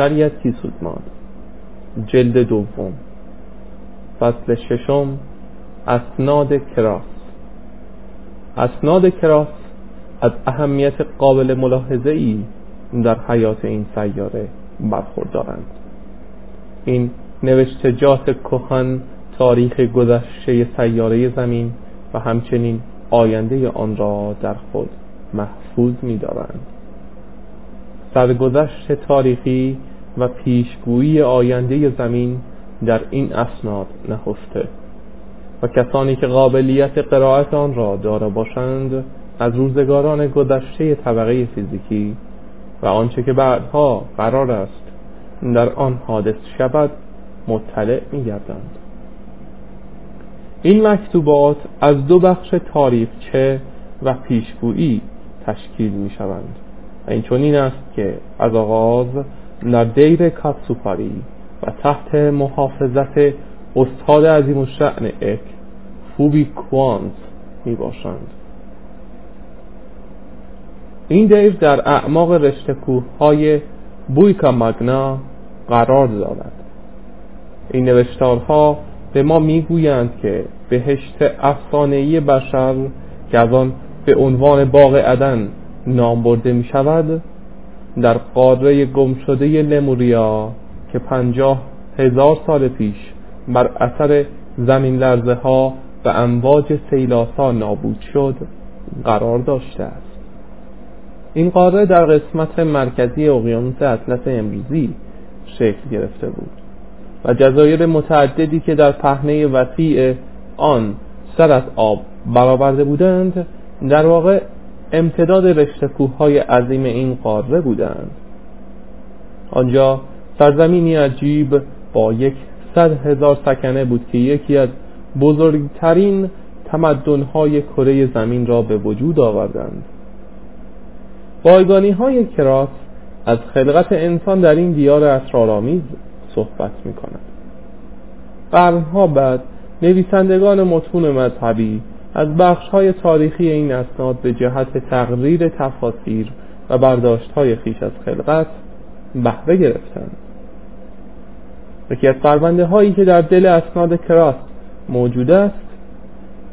شریعتی سودمان جلد دوم. فصل ششم. اسناد کراس. اسناد کراس از اهمیت قابل ملاحظه ای در حیات این سیاره برخوردارند. این نوشتجات کهن تاریخ گذشته سیاره زمین و همچنین آینده آن را در خود محفوظ می دارند سرگذشت تاریخی و پیشگویی آینده زمین در این اسناد نهفته. و کسانی که قابلیت قرائت آن را دارا باشند از روزگاران گذشته طبقه فیزیکی و آنچه که بعدها قرار است در آن حادث شود مطلع می گردند این مکتوبات از دو بخش تاریخچه و پیشگویی تشکیل می شوند و این چنین است که از آغاز در دیر کاتسوپاری و تحت محافظت استاد عظیم و شعن اک فوبی کوانز می باشند این دیر در اعماق رشته های بویکا مگنا قرار دارد. این نوشتارها به ما می‌گویند که بهشت افسانه‌ای بشر که از آن به عنوان باغ عدن نام برده می شود در قاره گمشده لموریا که پنجاه هزار سال پیش بر اثر زمین لرزه ها و امواج سیلاسا نابود شد قرار داشته است. این قاره در قسمت مرکزی اقیانوس اطلس امروزی شکل گرفته بود و جزایر متعددی که در پهنه وسیع آن سر از آب برآورده بودند در واقع امتداد رشته های عظیم این قاره بودند. آنجا سرزمینی عجیب با یک صد هزار سکنه بود که یکی از بزرگترین تمدنهای کره زمین را به وجود آوردند. بایگانی های کراس از خلقت انسان در این دیار اسرارآمیز صحبت می کند قرنها بعد نویسندگان متون مذهبی از بخش های تاریخی این اسناد به جهت تقریر تفاسیر و برداشت های خیش از خلقت بهره گرفتند. یکی از پرونده هایی که در دل اسناد کراس موجود است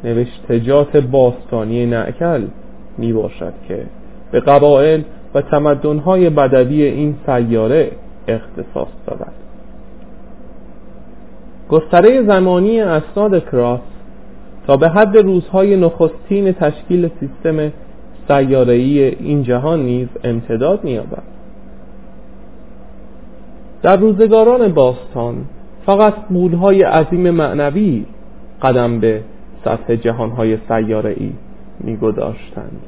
نوشتجات باستانی نعکل می باشد که به قبایل و تمدنهای بدوی این سیاره اختصاص دارد. گستره زمانی اسناد کراس تا به حد روزهای نخستین تشکیل سیستم سیاره‌ای این جهان نیز امتداد می‌یابد. در روزگاران باستان فقط قولهای عظیم معنوی قدم به سطح جهانهای سیاره‌ای می‌گذاشتند.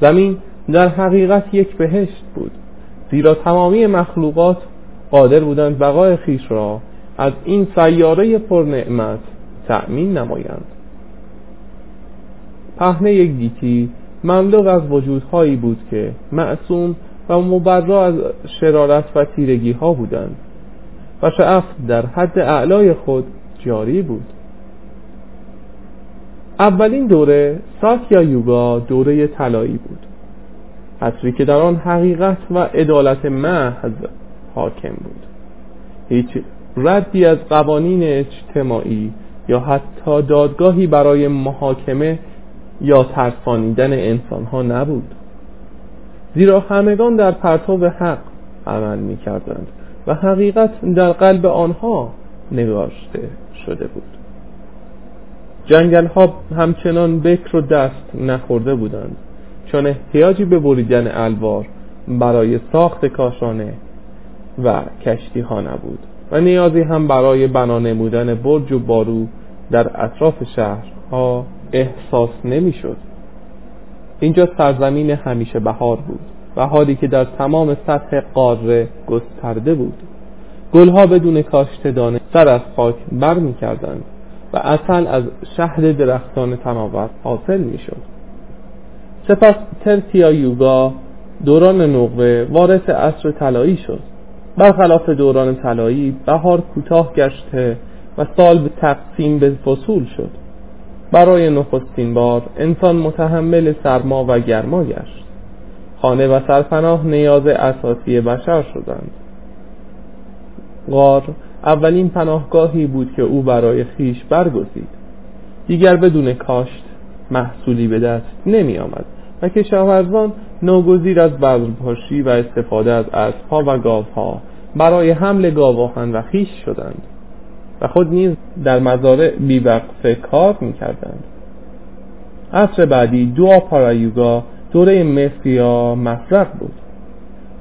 زمین در حقیقت یک بهشت بود زیرا تمامی مخلوقات قادر بودند بقای خیش را از این سیاره پرنعمت تأمین نمایند. پهنه گیتی مملو از وجودهایی بود که معصوم و مبرا از شرارت و تیرگی ها بودند و شعف در حد اعلای خود جاری بود. اولین دوره ساتیا یوگا دوره طلایی بود. عصری که در آن حقیقت و عدالت محض حاکم بود. هیچ ردی از قوانین اجتماعی یا حتی دادگاهی برای محاکمه یا ترسانیدن انسان ها نبود. زیرا همگان در پرتو حق عمل می کردند و حقیقت در قلب آنها نگاشته شده بود. جنگل ها همچنان بکر و دست نخورده بودند چون احتیاجی به بریدن الوار برای ساخت کاشانه و کشتی ها نبود و نیازی هم برای بنا نمودن برج و بارو در اطراف شهرها احساس نمی‌شد. اینجا سرزمین همیشه بهار بود و حالی که در تمام سطح قاره گسترده بود. گلها بدون کاشت دانه سر از خاک بر می کردند و اصل از شهد درختان تناور حاصل می شد سپس ترتیا یوگا دوران نقوه وارث عصر طلایی شد. برخلاف دوران طلایی بهار کوتاه گشته و سال به تقسیم به فصول شد. برای نخستین بار انسان متحمل سرما و گرما گشت. خانه و سرپناه نیاز اساسی بشر شدند. غار اولین پناهگاهی بود که او برای خیش برگزید. دیگر بدون کاشت محصولی به دست نمی آمد و کشاورزان ناگزیر از بذرپاشی و استفاده از اسبها و گاوها برای حمل گاواهن و خیش شدند. و خود نیز در مزارع بیوقفه کار می‌کردند. عصر بعدی دو پارایوگا دوره مصر یا مفرق بود.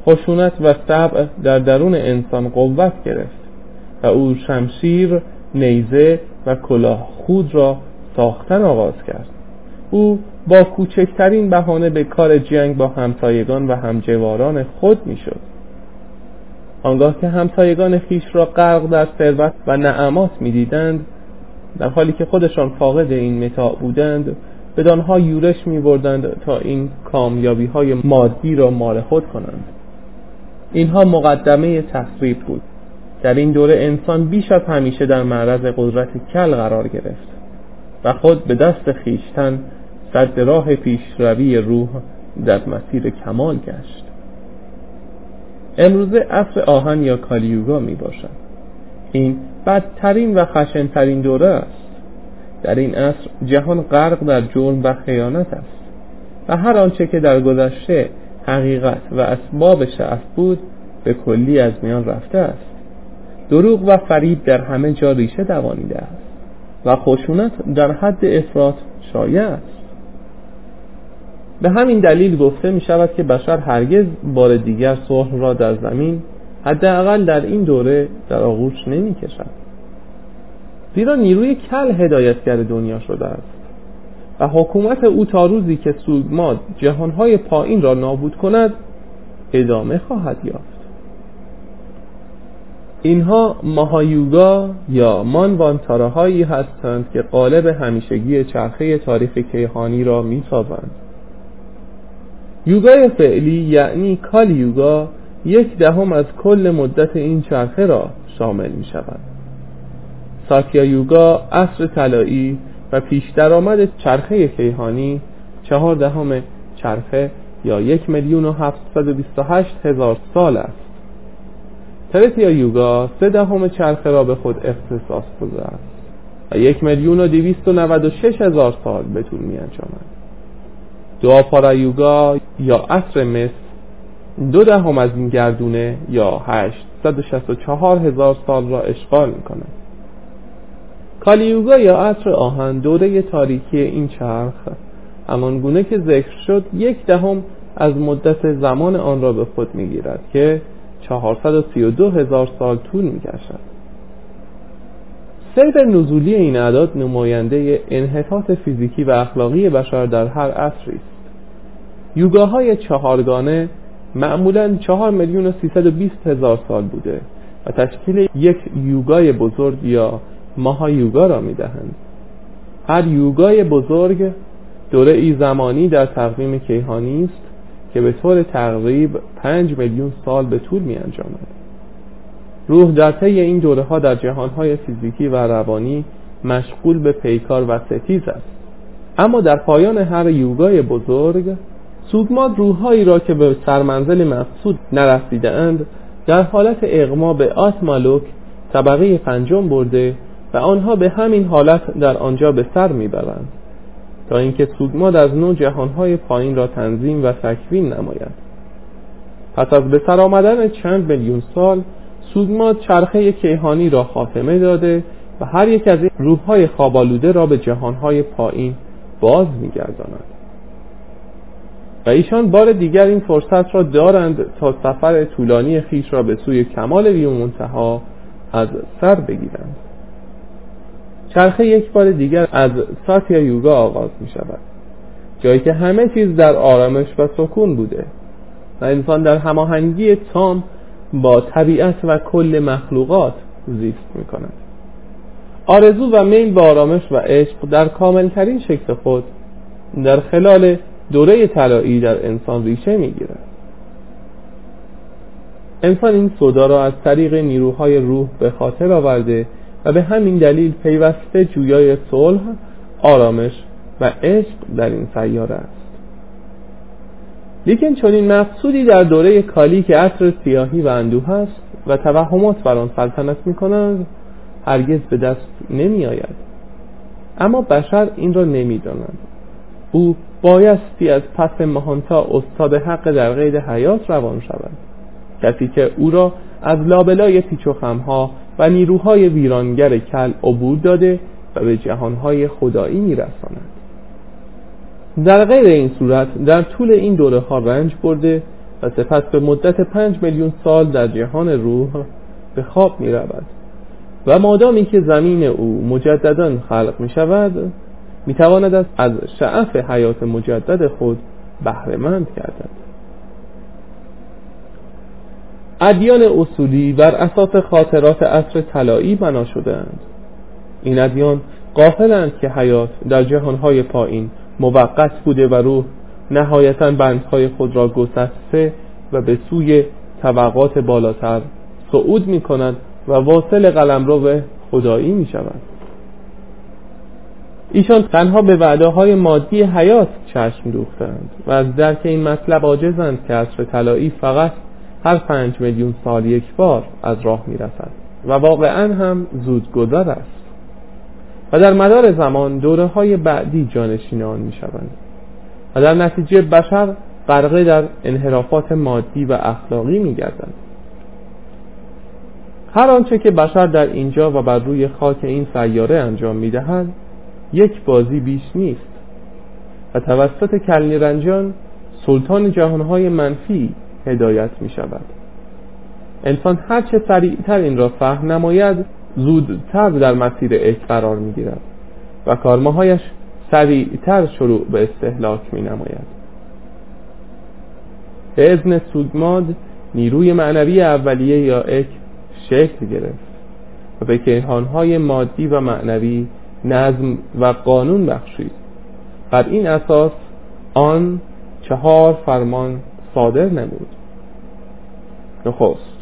خشونت و طبع در درون انسان قوت گرفت و او شمشیر نیزه و کلاه خود را ساختن آغاز کرد. او با کوچکترین بهانه به کار جنگ با همسایگان و همجواران خود می‌شد. آنگاه که همسایگان خیش را غرق در ثروت و نعمات می‌دیدند در حالی که خودشان فاقد این متاع بودند بدانها یورش می بردند تا این کامیابی های مادی را مال خود کنند. اینها مقدمه تصریف بود. در این دوره انسان بیش از همیشه در معرض قدرت کل قرار گرفت و خود به دست خیشتن صد راه پیشروی روح در مسیر کمال گشت. امروزه عصر آهن یا کالیوگا می باشد. این بدترین و خشنترین دوره است. در این عصر جهان غرق در جرم و خیانت است. و هر آنچه که در گذشته حقیقت و اسباب شعف بود به کلی از میان رفته است. دروغ و فریب در همه جا ریشه دوانیده است. و خشونت در حد افراط شایع است. به همین دلیل گفته می شود که بشر هرگز بار دیگر صلح را در زمین حداقل در این دوره در آغوش نمی کشد. زیرا نیروی کل هدایتگر دنیا شده است. و حکومت او تا روزی که سوگماد جهانهای پایین را نابود کند ادامه خواهد یافت. اینها ماهایوگا یا مانوانتاره هایی هستند که قالب همیشگی چرخه تاریخ کیهانی را می سازند یوگای فعلی یعنی کال یوگا یک دهم از کل مدت این چرخه را شامل می شود ساکیا یوگا عصر طلایی و پیش درآمد چرخه کیهانی چهار دهم چرخه یا یک میلیون و هفتصد و بیست و هشت هزار سال است. ترتیا یوگا سه دهم چرخه را به خود اختصاص است و یک میلیون و دویست و نود و شش هزار سال به طول می انجامد دوآپارا یوگا یا عصر مصر دو دهم از این گردونه یا چهار هزار سال را اشغال می کند کالیوگا یا عصر آهن دوره تاریکی این چرخ. همان گونه که ذکر شد یک دهم از مدت زمان آن را به خود می گیرد که 432 هزار سال طول می کشد سیر نزولی این اعداد نماینده انحطاط فیزیکی و اخلاقی بشر در هر عصری است. یوگاهای چهارگانه معمولا چهار میلیون و سیصد و بیست هزار سال بوده و تشکیل یک یوگای بزرگ یا ماها یوگا را می‌دهند. هر یوگای بزرگ دوره ای زمانی در تقویم کیهانی است که به طور تقریب پنج میلیون سال به طول می انجامد روح در طی این دوره ها در جهان های فیزیکی و روانی مشغول به پیکار و ستیز است. اما در پایان هر یوگای بزرگ سوگماد روحهایی را که به سرمنزل مقصود نرسیده اند در حالت اغما به آتمالوک طبقه پنجم برده و آنها به همین حالت در آنجا به سر می‌برند تا اینکه سوگماد از نو جهانهای پایین را تنظیم و تکوین نماید. پس از به سر آمدن چند میلیون سال سوگماد چرخه کیهانی را خاتمه داده و هر یک از این روحهای خوابالوده را به جهانهای پایین باز میگرداند. و ایشان بار دیگر این فرصت را دارند تا سفر طولانی خیش را به سوی کمال وی منتها از سر بگیرند. چرخه یک بار دیگر از ساتیا یوگا آغاز می شود. جایی که همه چیز در آرامش و سکون بوده و انسان در هماهنگی تام با طبیعت و کل مخلوقات زیست می کند. آرزو و میل به آرامش و عشق در کاملترین شکل خود در خلال دوره طلایی در انسان ریشه می‌گیرد. انسان این صدا را از طریق نیروهای روح به خاطر آورده و به همین دلیل پیوسته جویای صلح آرامش و عشق در این سیاره است. لیکن چون این مقصودی در دوره کالی که عصر سیاهی و اندوه است و توهمات بر آن سلطنت می کند هرگز به دست نمی آید اما بشر این را نمی داند او بایستی از پس مهانتا استاد حق در قید حیات روان شود. کسی که او را از لابلای پیچ و خمها و نیروهای ویرانگر کل عبور داده و به جهانهای خدایی میرساند. در غیر این صورت در طول این دوره ها رنج برده و سپس به مدت پنج میلیون سال در جهان روح به خواب می رود و مادامی که زمین او مجددا خلق می شود می تواند از شعف حیات مجدد خود بهرهمند گردد. ادیان اصولی بر اساس خاطرات عصر طلایی بنا شدهاند. این ادیان قافلند که حیات در جهانهای پایین موقت بوده و روح نهایتا بندهای خود را گسسته و به سوی طبقات بالاتر صعود می کند و واصل قلمرو خدایی می شود ایشان تنها به وعده های مادی حیات چشم دوختند و از درک این مطلب عاجزند که عصر طلایی فقط هر پنج میلیون سال یک بار از راه می رسد و واقعا هم زود گذر است و در مدار زمان دوره های بعدی جانشین آن می شوند و در نتیجه بشر غرقه در انحرافات مادی و اخلاقی می گردند هر آنچه که بشر در اینجا و بر روی خاک این سیاره انجام می دهد یک بازی بیش نیست. و توسط کلنی رنجان سلطان جهانهای منفی هدایت می شود انسان هرچه سریعتر این را فهم نماید زودتر در مسیر عشق قرار می گیرد و کارماهایش سریعتر شروع به استهلاک می نماید به ازن سودماد نیروی معنوی اولیه یا اک شکل گرفت و به کیهانهای مادی و معنوی نظم و قانون بخشید. بر این اساس آن چهار فرمان صادر نمود. نخست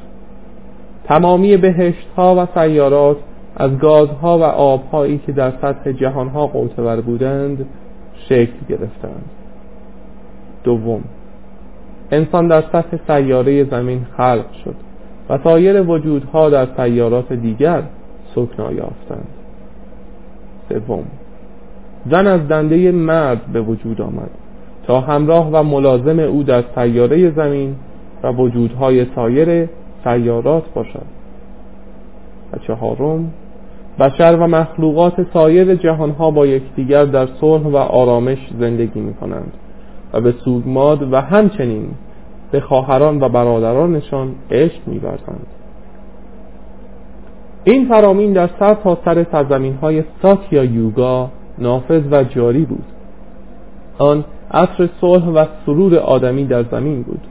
تمامی بهشت ها و سیارات از گازها و آبهایی که در سطح جهانها قوتور بودند شکل گرفتند. دوم انسان در سطح سیاره زمین خلق شد و سایر وجودها در سیارات دیگر سکنا یافتند. سوم. زن از دنده مرد به وجود آمد تا همراه و ملازم او در سیاره زمین و وجودهای سایر سیارات باشد. و چهارم بشر و مخلوقات سایر جهانها با یکدیگر در صلح و آرامش زندگی می کنند و به سوگماد و همچنین به خواهران و برادرانشان عشق می‌ورزند. این فرامین در سر تا سر سرزمین های ساتیا یوگا نافذ و جاری بود. آن عصر صلح و سرور آدمی در زمین بود.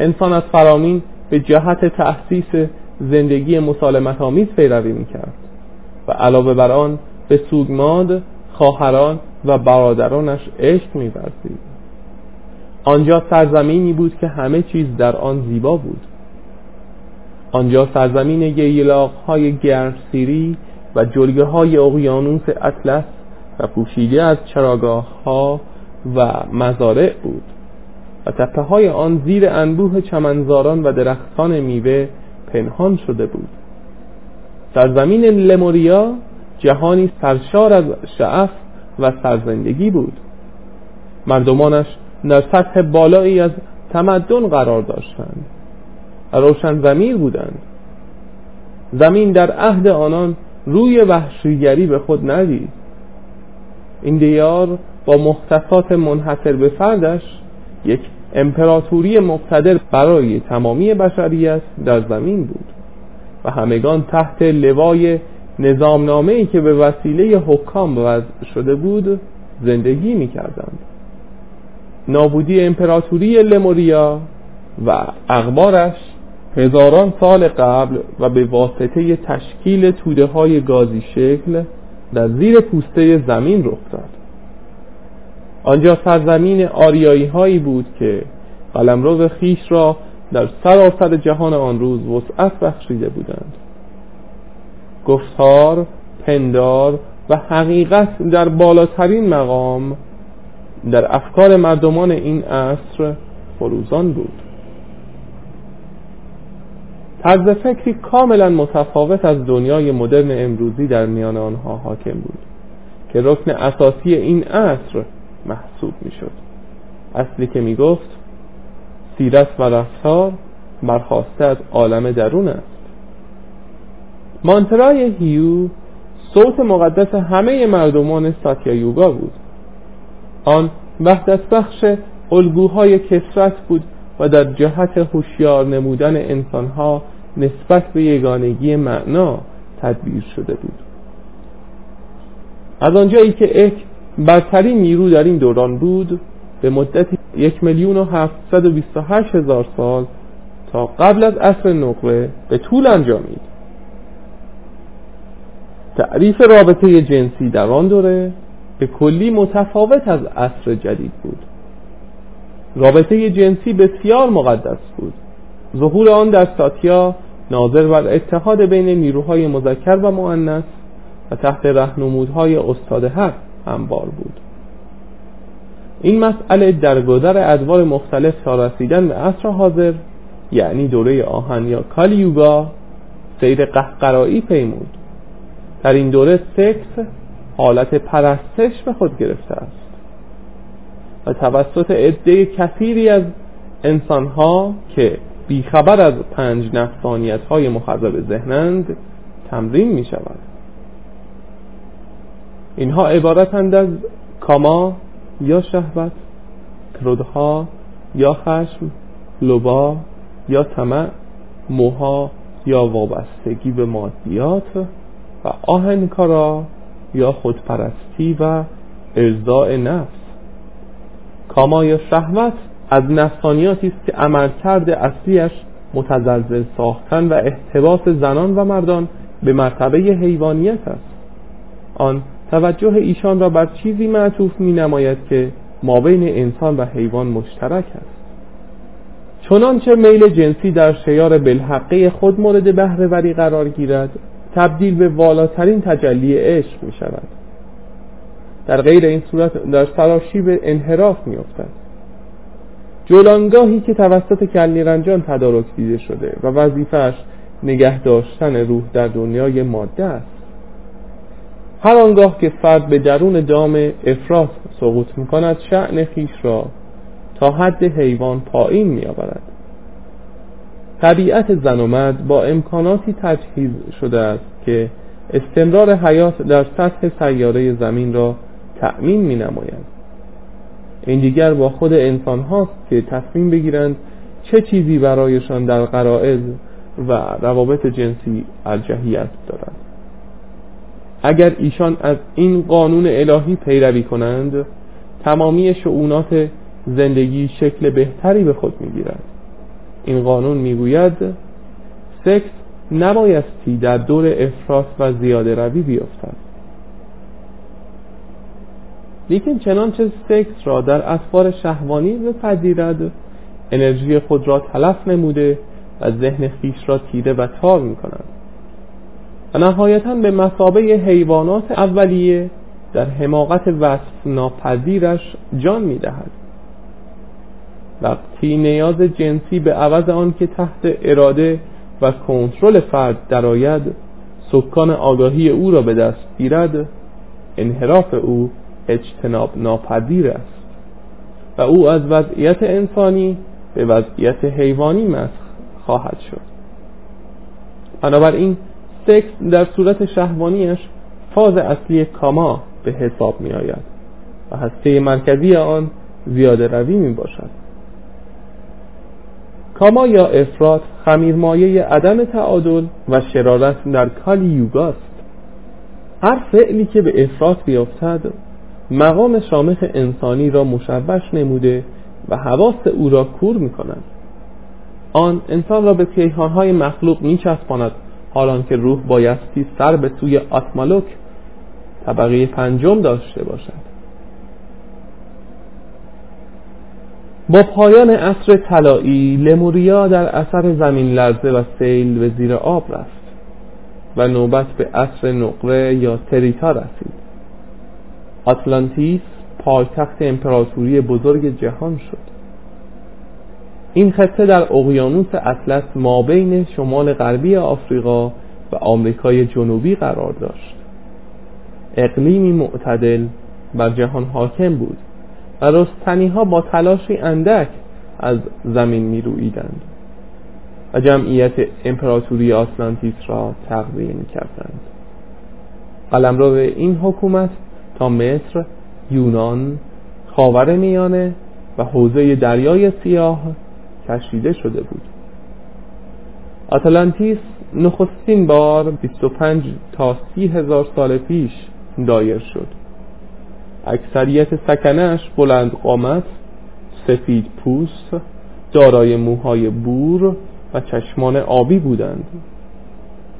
انسان از فرامین به جهت تأسیس زندگی مسالمت آمیز پیروی می‌کرد و علاوه بر آن به سوگماد خواهران و برادرانش عشق میورزید. آنجا سرزمینی بود که همه چیز در آن زیبا بود. آنجا سرزمین گیلاق های گرمسیری و جلگه های اقیانوس اطلس و پوشیده از چراگاه ها و مزارع بود و تپه های آن زیر انبوه چمنزاران و درختان میوه پنهان شده بود. سرزمین لموریا جهانی سرشار از شعف و سرزندگی بود. مردمانش در سطح بالایی از تمدن قرار داشتند. روشن زمیر بودند. زمین در عهد آنان روی وحشیگری به خود ندید. این دیار با مختصات منحصر به فردش یک امپراتوری مقتدر برای تمامی بشریت در زمین بود و همگان تحت لوای نظامنامه ای که به وسیله حکام وضع شده بود زندگی می کردند نابودی امپراتوری لموریا و اخبارش هزاران سال قبل و به واسطه تشکیل توده های گازی شکل در زیر پوسته زمین رخ داد. آنجا سرزمین آریایی هایی بود که قلمرو خیش را در سراسر جهان آن روز وسعت بخشیده بودند. گفتار پندار و حقیقت در بالاترین مقام در افکار مردمان این عصر فروزان بود. طرز فکری کاملا متفاوت از دنیای مدرن امروزی در میان آنها حاکم بود که رکن اساسی این عصر محسوب می‌شد. اصلی که می گفت سیرت و رفتار برخواسته از عالم درون است. مانترای هیو صوت مقدس همه مردمان ساتیا یوگا بود. آن وحدت بخش الگوهای کسرت بود و در جهت هوشیار نمودن انسانها نسبت به یگانگی معنا تدبیر شده بود. از آنجایی که اک برترین نیرو در این دوران بود به مدت یک میلیون و هفتصد و بیست و هشت هزار سال تا قبل از عصر نقره به طول انجامید. تعریف رابطه جنسی در آن دوره به کلی متفاوت از عصر جدید بود. رابطه جنسی بسیار مقدس بود. ظهور آن در ساتیا ناظر بر اتحاد بین نیروهای مذکر و مؤنث و تحت رهنمودهای استاد حق انبار بود. این مسئله در گذر ادوار مختلف تا رسیدن به عصر حاضر یعنی دوره آهن یا کالیوگا سیر قهقرایی پیمود. در این دوره سکس حالت پرستش به خود گرفته است. و توسط عده کثیری از انسانها که بیخبر از پنج نفسانیت های مخرب ذهنند تمرین می شود اینها عبارتند از کاما یا شهوت کرودها یا خشم لبا یا طمع موها یا وابستگی به مادیات و آهنکارا یا خودپرستی و ارضاء نفس. کاما یا شهوت از نفسانیاتی است که عملکرد اصلیش متزلزل ساختن و احتباس زنان و مردان به مرتبه حیوانیت است. آن توجه ایشان را بر چیزی معطوف می نماید که ما بین انسان و حیوان مشترک است. چنانچه میل جنسی در شیار بالحقه خود مورد بهرهوری قرار گیرد تبدیل به والاترین تجلی عشق می شود در غیر این صورت در سراشی به انحراف می افتد جولانگاهی که توسط کلنیرنجان تدارک دیده شده و وظیفش نگه داشتن روح در دنیای ماده است. هر آنگاه که فرد به درون دام افراط سقوط می کند شعن خیش را تا حد حیوان پایین می آورد طبیعت زن و مرد با امکاناتی تجهیز شده است که استمرار حیات در سطح سیاره زمین را تأمین می نماید این دیگر با خود انسان هاست که تصمیم بگیرند چه چیزی برایشان در قرائز و روابط جنسی الجهیت دارد. اگر ایشان از این قانون الهی پیروی کنند تمامی شعونات زندگی شکل بهتری به خود می‌گیرد این قانون می‌گوید سکس نبایستی در دور افراط و زیاده روی بیفتد. لیکن چنانچه سکس را در اسفار شهوانی بپذیرد انرژی خود را تلف نموده و ذهن خیش را تیره و تار می کند و نهایتا به مسابه حیوانات اولیه در حماقت وصف ناپذیرش جان می دهد وقتی نیاز جنسی به عوض آن که تحت اراده و کنترل فرد درآید سکان آگاهی او را به دست گیرد انحراف او اجتناب ناپذیر است. و او از وضعیت انسانی به وضعیت حیوانی مسخ خواهد شد. بنابراین سکس در صورت شهوانیش فاز اصلی کاما به حساب می آید و هسته مرکزی آن زیاده روی می باشد کاما یا افراد خمیرمایه عدم تعادل و شرارت در کالی یوگاست هر فعلی که به افراد بیافتد مقام شامخ انسانی را مشوش نموده و حواس او را کور می کند آن انسان را به کیهانهای مخلوق می چسباند حالان که روح بایستی سر به سوی آتمالوک طبقه پنجم داشته باشد. با پایان عصر طلایی لموریا در اثر زمین لرزه و سیل به زیر آب رفت و نوبت به عصر نقره یا تریتا رسید. آتلانتیس پایتخت امپراتوری بزرگ جهان شد. این خطه در اقیانوس اطلس مابین شمال غربی آفریقا و آمریکای جنوبی قرار داشت. اقلیمی معتدل بر جهان حاکم بود و رستنی ها با تلاشی اندک از زمین می رویدند و جمعیت امپراتوری آتلانتیس را تغذیه می کردند قلمرو این حکومت تا مصر، یونان، خاور میانه و حوزه دریای سیاه کشیده شده بود. آتلانتیس نخستین بار 25 تا 30 هزار سال پیش دایر شد. اکثریت سکنش بلند قامت سفید پوست دارای موهای بور و چشمان آبی بودند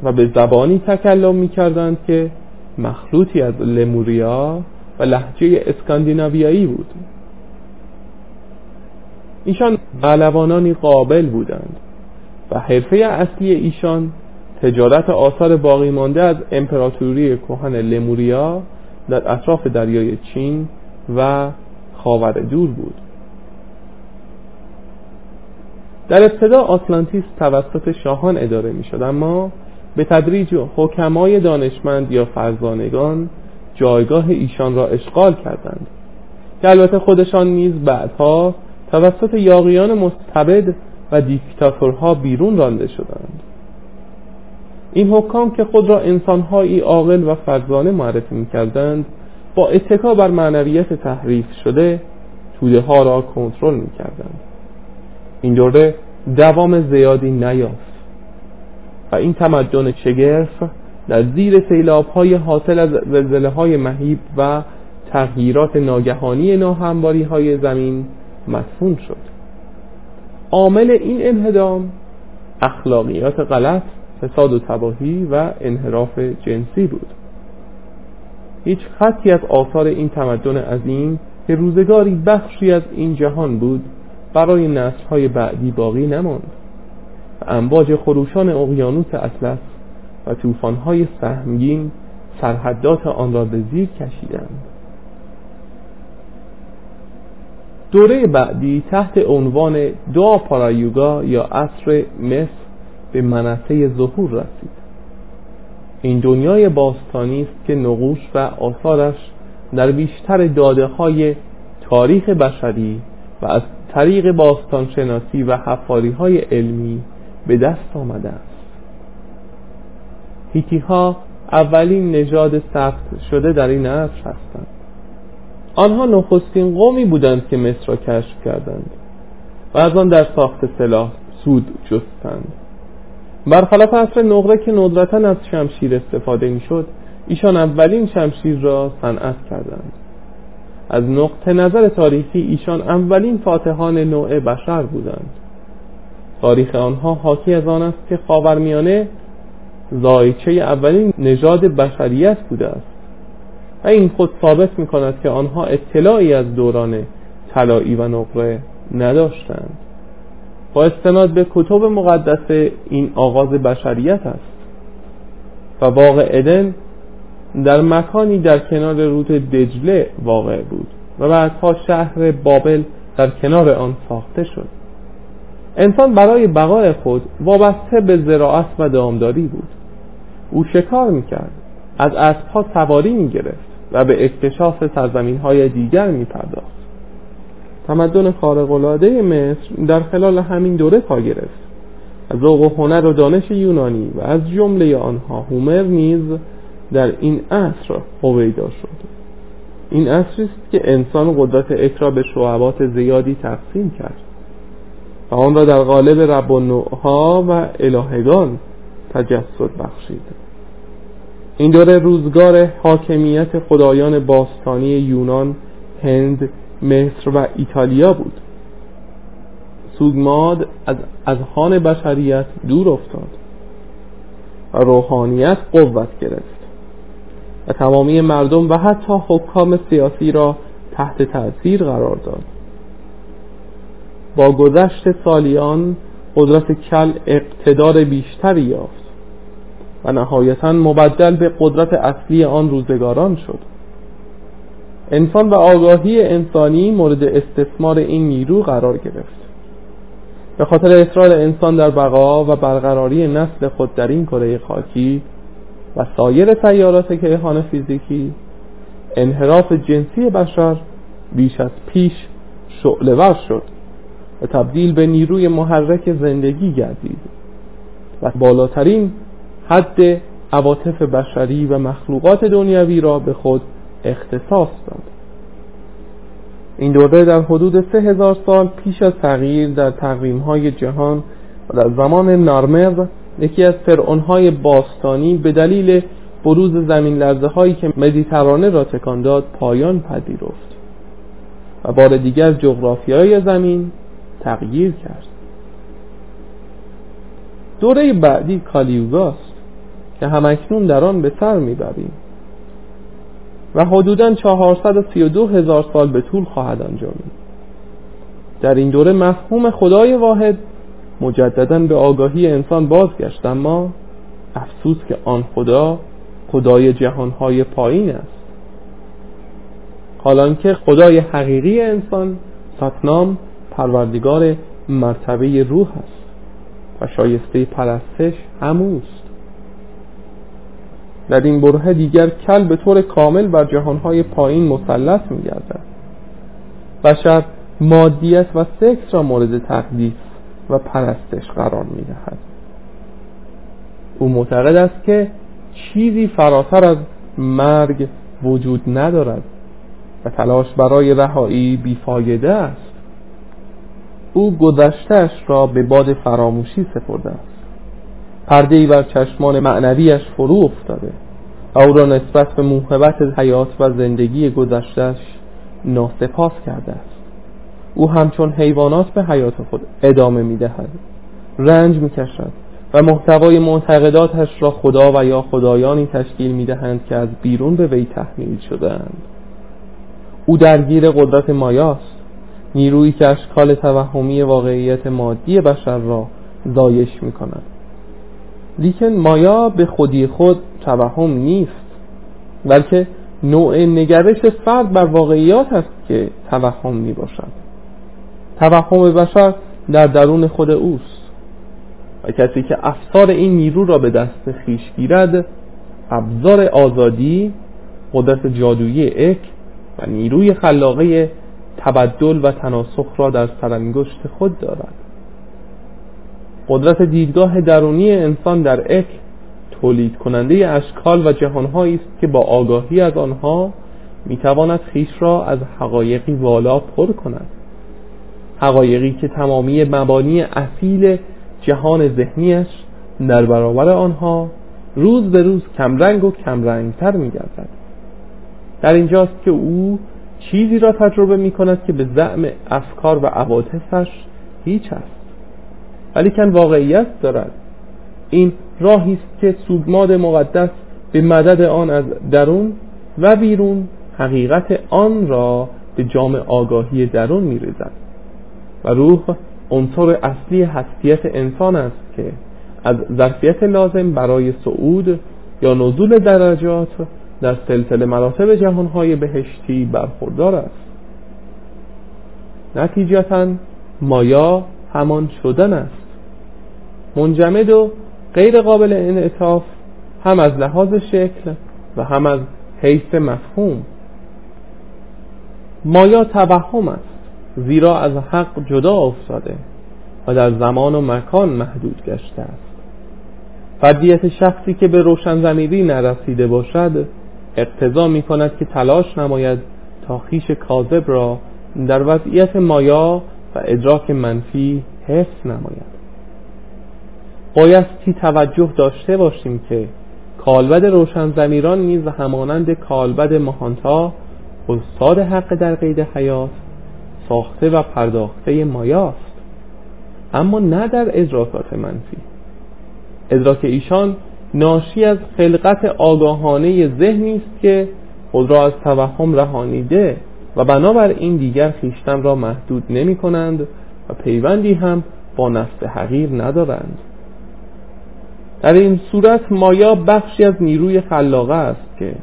و به زبانی تکلم می کردند که مخلوطی از لموریا و لحجه اسکاندیناویایی بود. ایشان پهلوانانی قابل بودند و حرفه اصلی ایشان تجارت آثار باقی مانده از امپراتوری کهن لموریا در اطراف دریای چین و خاور دور بود. در ابتدا آتلانتیس توسط شاهان اداره می شد اما به تدریج حکمای دانشمند یا فرزانگان جایگاه ایشان را اشغال کردند. که البته خودشان نیز بعدها توسط یاقیان مستبد و دیکتاتورها بیرون رانده شدند. این حکام که خود را انسانهایی عاقل و فرزانه معرفی می‌کردند با اتکا بر معنویت تحریف شده توده ها را کنترل می‌کردند. این دوره دوام زیادی نیافت. و این تمدن شگرف در زیر سیلاب های حاصل از زلزله های مهیب و تغییرات ناگهانی ناهمواری های زمین مدفون شد. عامل این انهدام اخلاقیات غلط فساد و تباهی و انحراف جنسی بود. هیچ خطی از آثار این تمدن عظیم که روزگاری بخشی از این جهان بود برای نسلهای بعدی باقی نماند. امواج خروشان اقیانوس اطلس و طوفانهای سهمگین سرحدات آن را به زیر کشیدند. دوره بعدی تحت عنوان دعا پارایوگا یا عصر مصر به منصه ظهور رسید. این دنیای باستانی است که نقوش و آثارش در بیشتر داده های تاریخ بشری و از طریق باستانشناسی و حفاری های علمی به دست آمده است هیتی ها اولین نژاد ثبت شده در این عصر هستند. آنها نخستین قومی بودند که مصر را کشف کردند و از آن در ساخت سلاح سود جستند. برخلاف عصر نقره که ندرتا از شمشیر استفاده می‌شد ایشان اولین شمشیر را صنعت کردند. از نقطه نظر تاریخی ایشان اولین فاتحان نوع بشر بودند. تاریخ آنها حاکی از آن است که خاورمیانه زایچه اولین نژاد بشریت بوده است. و این خود ثابت می کند که آنها اطلاعی از دوران طلایی و نقره نداشتند. با استناد به کتب مقدس این آغاز بشریت است. و واقع ادن در مکانی در کنار رود دجله واقع بود و بعدها شهر بابل در کنار آن ساخته شد. انسان برای بقای خود وابسته به زراعت و دامداری بود. او شکار می‌کرد از اسبها سواری می‌گرفت و به اکتشاف سرزمین های دیگر میپرداخت. تمدن خارق‌العاده مصر در خلال همین دوره پا گرفت ذوق و هنر و دانش یونانی و از جمله آنها هومر نیز در این عصر هویدا شد. این عصر است که انسان قدرت اکرا به شعبات زیادی تقسیم کرد. و آن را در قالب رب و نوعها و الهگان تجسد بخشید. این دوره روزگار حاکمیت خدایان باستانی یونان هند مصر و ایتالیا بود. سوگماد از اذهان بشریت دور افتاد و روحانیت قوت گرفت و تمامی مردم و حتی حکام سیاسی را تحت تأثیر قرار داد. با گذشت سالیان قدرت کل اقتدار بیشتری یافت و نهایتا مبدل به قدرت اصلی آن روزگاران شد. انسان و آگاهی انسانی مورد استثمار این نیرو قرار گرفت. به خاطر اصرار انسان در بقا و برقراری نسل خود در این کره خاکی و سایر سیارات کیهان فیزیکی انحراف جنسی بشر بیش از پیش شعلور شد. و تبدیل به نیروی محرک زندگی گردید. و بالاترین حد عواطف بشری و مخلوقات دنیوی را به خود اختصاص داد. این دوره در حدود سه هزار سال پیش از تغییر در تقویم های جهان و در زمان نارمر یکی از فرعونهای باستانی به دلیل بروز زمین لرزه هایی که مدیترانه را تکان داد پایان پذیرفت. و بار دیگر جغرافیای زمین تغییر کرد. دوره بعدی کالیوگاست که همکنون در آن به سر می‌بریم و حدودا 432 هزار سال به طول خواهد انجامید. در این دوره مفهوم خدای واحد مجددا به آگاهی انسان بازگشت اما افسوس که آن خدا خدای جهانهای پایین است. حالان که خدای حقیقی انسان ساتنام پروردگار مرتبه روح است و شایسته پرستش هموست. در این بره دیگر کل به طور کامل بر جهانهای پایین مسلط می گردد بشر مادیت و سکس را مورد تقدیس و پرستش قرار می دهد او معتقد است که چیزی فراتر از مرگ وجود ندارد و تلاش برای رهایی بیفایده است. او گذشتش را به باد فراموشی سپرده است پرده ای بر چشمان معنویش فرو افتاده. و او را نسبت به موهبت حیات و زندگی گذشتش ناسپاس کرده است. او همچون حیوانات به حیات خود ادامه می دهد رنج می کشد و محتوای معتقداتش را خدا و یا خدایانی تشکیل می دهند که از بیرون به وی تحمیل شدهاند. او درگیر قدرت مایاست. نیرویی که اشکال توهمی واقعیت مادی بشر را زایش می کند لیکن مایا به خودی خود توهم نیست بلکه نوع نگرش فرد بر واقعیات است که توهم می باشد توهم بشر در درون خود اوست و کسی که افسار این نیرو را به دست خیش گیرد ابزار آزادی قدرت جادویی اک و نیروی خلاقه تبدل و تناسخ را در سرانگشت خود دارد. قدرت دیدگاه درونی انسان در اک تولید کننده اشکال و جهانهایی است که با آگاهی از آنها می‌تواند خیش را از حقایقی والا پر کند. حقایقی که تمامی مبانی اصیل جهان ذهنیش در برابر آنها روز به روز کمرنگ و کمرنگتر میگردد. در اینجاست که او چیزی را تجربه می کند که به زعم افکار و عواطفش هیچ است. ولیکن واقعیت دارد. این راهی است که سوگماد مقدس به مدد آن از درون و بیرون حقیقت آن را به جام آگاهی درون میریزد. و روح عنصر اصلی هستیت انسان است که از ظرفیت لازم برای صعود یا نزول درجات در سلسله مراتب جهانهای بهشتی برخوردار است. نتیجتا مایا همان شدن است. منجمد و غیر قابل انعطاف هم از لحاظ شکل و هم از حیث مفهوم. مایا توهم است زیرا از حق جدا افتاده و در زمان و مکان محدود گشته است. فردیت شخصی که به روشن زمیری نرسیده باشد اقتضا می کند که تلاش نماید تا خیش کاذب را در وضعیت مایا و ادراک منفی حفظ نماید. بایستی توجه داشته باشیم که کالبد روشن زمیران نیز همانند کالبد ماهانتا استاد حق در قید حیات ساخته و پرداخته مایاست. اما نه در ادراکات منفی. ادراک ایشان ناشی از خلقت آگاهانه ذهنی است که خود را از توهم رهانیده و بنابر این دیگر خیشتن را محدود نمی کنند و پیوندی هم با نفس حقیر ندارند. در این صورت مایا بخشی از نیروی خلاقه است که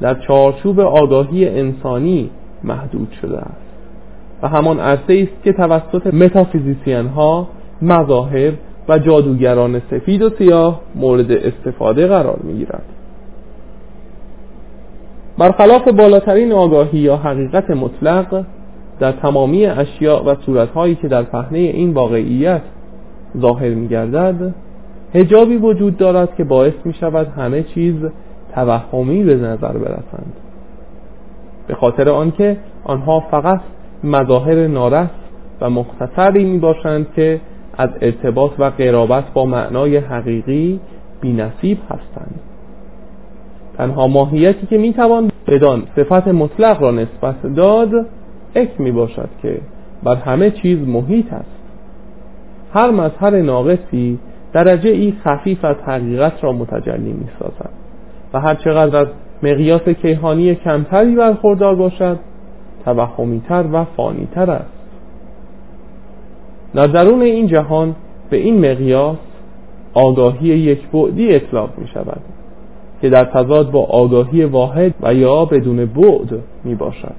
در چارچوب آگاهی انسانی محدود شده است. و همان عرصه است که توسط متافیزیسین ها مظاهر و جادوگران سفید و سیاه مورد استفاده قرار می گیرد برخلاف بالاترین آگاهی یا حقیقت مطلق در تمامی اشیاء و صورتهایی که در پهنه این واقعیت ظاهر می گردد هجابی وجود دارد که باعث می شود همه چیز توهمی به نظر برسند. به خاطر آنکه آنها فقط مظاهر نارس و مختصری می باشند که از ارتباط و قرابت با معنای حقیقی بی نصیب هستند. تنها ماهیتی که می توان بدان صفت مطلق را نسبت داد اک می باشد که بر همه چیز محیط است. هر مظهر ناقصی درجه ای خفیف از حقیقت را متجلی می سازد و هر چقدر از مقیاس کیهانی کمتری برخوردار باشد توهمیتر و فانیتر است. در درون این جهان به این مقیاس آگاهی یک بعدی اطلاق می شود که در تضاد با آگاهی واحد و یا بدون بعد می باشد.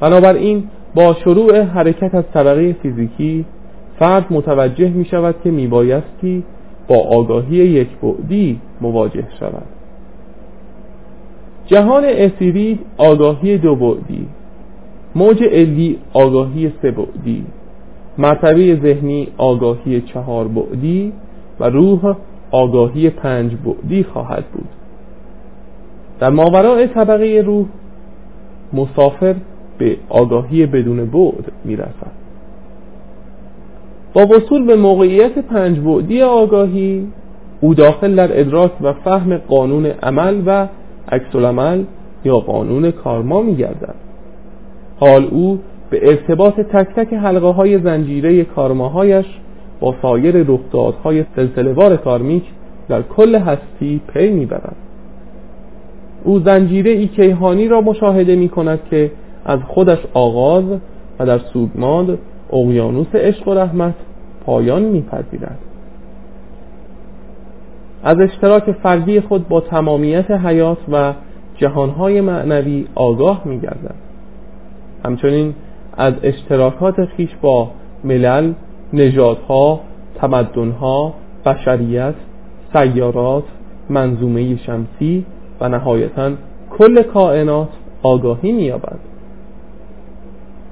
بنابراین با شروع حرکت از طبقه فیزیکی فرد متوجه می شود که می بایستی با آگاهی یک بعدی مواجه شود. جهان اسیری آگاهی دو بعدی موج علی آگاهی سه بعدی. مرتبه ذهنی آگاهی چهار بعدی و روح آگاهی پنج بعدی خواهد بود. در ماورای طبقه روح مسافر به آگاهی بدون بعد می‌رسد. با وصول به موقعیت پنج بعدی آگاهی او داخل در ادراک و فهم قانون عمل و عکس یا قانون کارما میگردد. حال او به ارتباط تک تک حلقه های زنجیره کارماهایش با سایر رخدادهای سلسلوار کارمیک در کل هستی پی می‌برد او زنجیره ای کیهانی را مشاهده می کند که از خودش آغاز و در سودماند اقیانوس عشق و رحمت پایان میپذیرد. از اشتراک فردی خود با تمامیت حیات و جهانهای معنوی آگاه میگردد. همچنین از اشتراکات خیش با ملل، نژادها، تمدنها، بشریت، سیارات، منظومه شمسی و نهایتا کل کائنات آگاهی مییابد.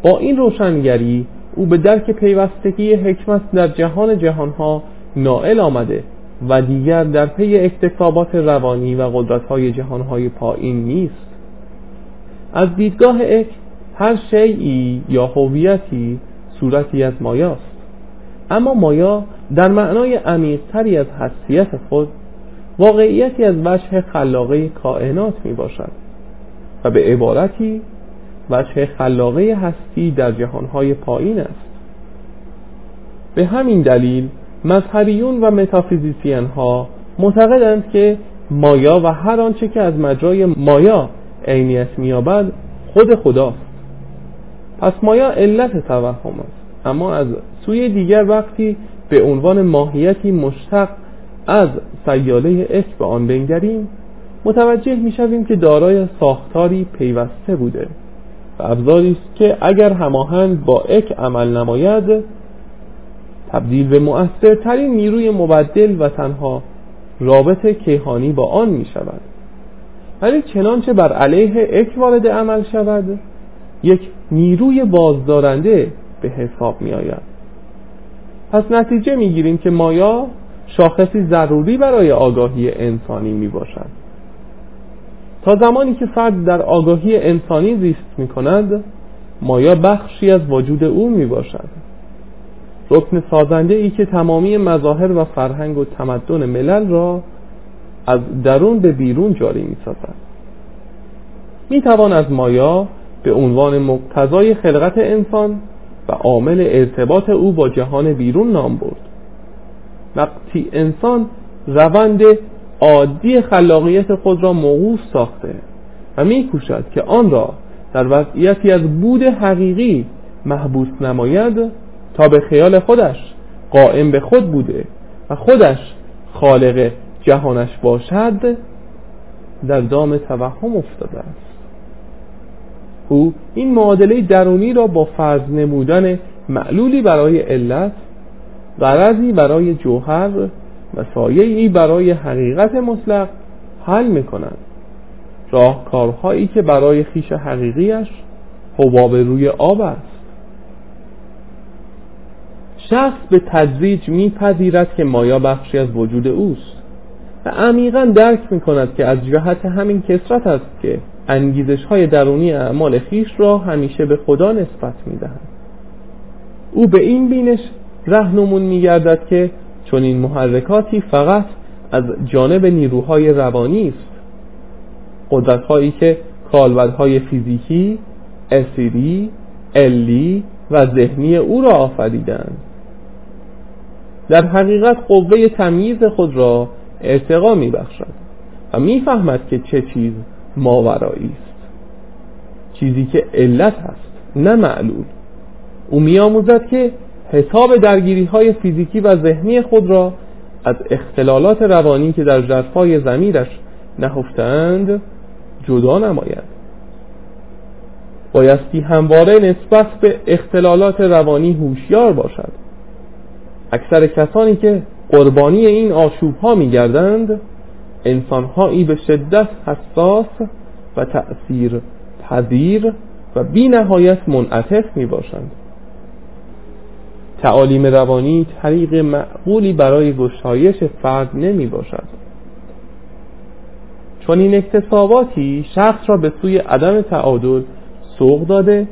با این روشنگری او به درک پیوستگی حکمت در جهان جهانها نائل آمده و دیگر در پی اکتسابات روانی و قدرتهای جهانهای پایین نیست. از دیدگاه اک هر شیعی یا هویتی صورتی از مایاست. اما مایا در معنای عمیقتری از حسیت خود واقعیتی از وجه خلاقه کائنات می باشد و به عبارتی وجه خلاقه هستی در جهانهای پایین است. به همین دلیل مذهبیون و متافیزیسین ها معتقدند که مایا و هر آنچه که از مجرای مایا عینیت مییابد خود خداست. پس مایا علت توهم است. اما از سوی دیگر وقتی به عنوان ماهیتی مشتق از سیاله اک به آن بنگریم متوجه می‌شویم که دارای ساختاری پیوسته بوده و ابزاری است که اگر هماهنگ با اک عمل نماید تبدیل به مؤثرترین نیروی مبدل و تنها رابط کیهانی با آن می شود ولی چنانچه بر علیه اک وارد عمل شود یک نیروی بازدارنده به حساب می آید پس نتیجه می گیریم که مایا شاخصی ضروری برای آگاهی انسانی می باشد تا زمانی که فرد در آگاهی انسانی زیست می کند مایا بخشی از وجود او می باشد رکن سازنده ای که تمامی مظاهر و فرهنگ و تمدن ملل را از درون به بیرون جاری می سازد می توان از مایا به عنوان مقتضای خلقت انسان و عامل ارتباط او با جهان بیرون نام برد. وقتی انسان روند عادی خلاقیت خود را موقوف ساخته و میکوشد که آن را در وضعیتی از بود حقیقی محبوس نماید تا به خیال خودش قائم به خود بوده و خودش خالق جهانش باشد در دام توهم افتاده است. او این معادله درونی را با فرض نمودن معلولی برای علت غرضی برای جوهر و سایه‌ای برای حقیقت مطلق حل می‌کنند راهکارهایی که برای خیش حقیقیش حباب روی آب است. شخص به تدریج میپذیرد که مایا بخشی از وجود اوست و عمیقا درک می‌کند که از جهت همین کسرت است که انگیزش های درونی اعمال خیش را همیشه به خدا نسبت می‌دهد. او به این بینش رهنمون میگردد که چون این محرکاتی فقط از جانب نیروهای روانی است. قدرت هایی که کالبدهای فیزیکی، اسیری، الی و ذهنی او را آفریدند در حقیقت قوه تمییز خود را ارتقا می بخشد و می‌فهمد که چه چیز ماورایی است. چیزی که علت است نه معلول. او میآموزد که حساب درگیری های فیزیکی و ذهنی خود را از اختلالات روانی که در جرفای زمیرش نهفتند جدا نماید. بایستی همواره نسبت به اختلالات روانی هوشیار باشد. اکثر کسانی که قربانی این آشوب ها می گردند انسان هایی به شدت حساس و تأثیر پذیر و بی نهایت منعطف می باشند. تعالیم روانی طریق معقولی برای گشایش فرد نمی باشد. چون این اکتساباتی شخص را به سوی عدم تعادل سوق داده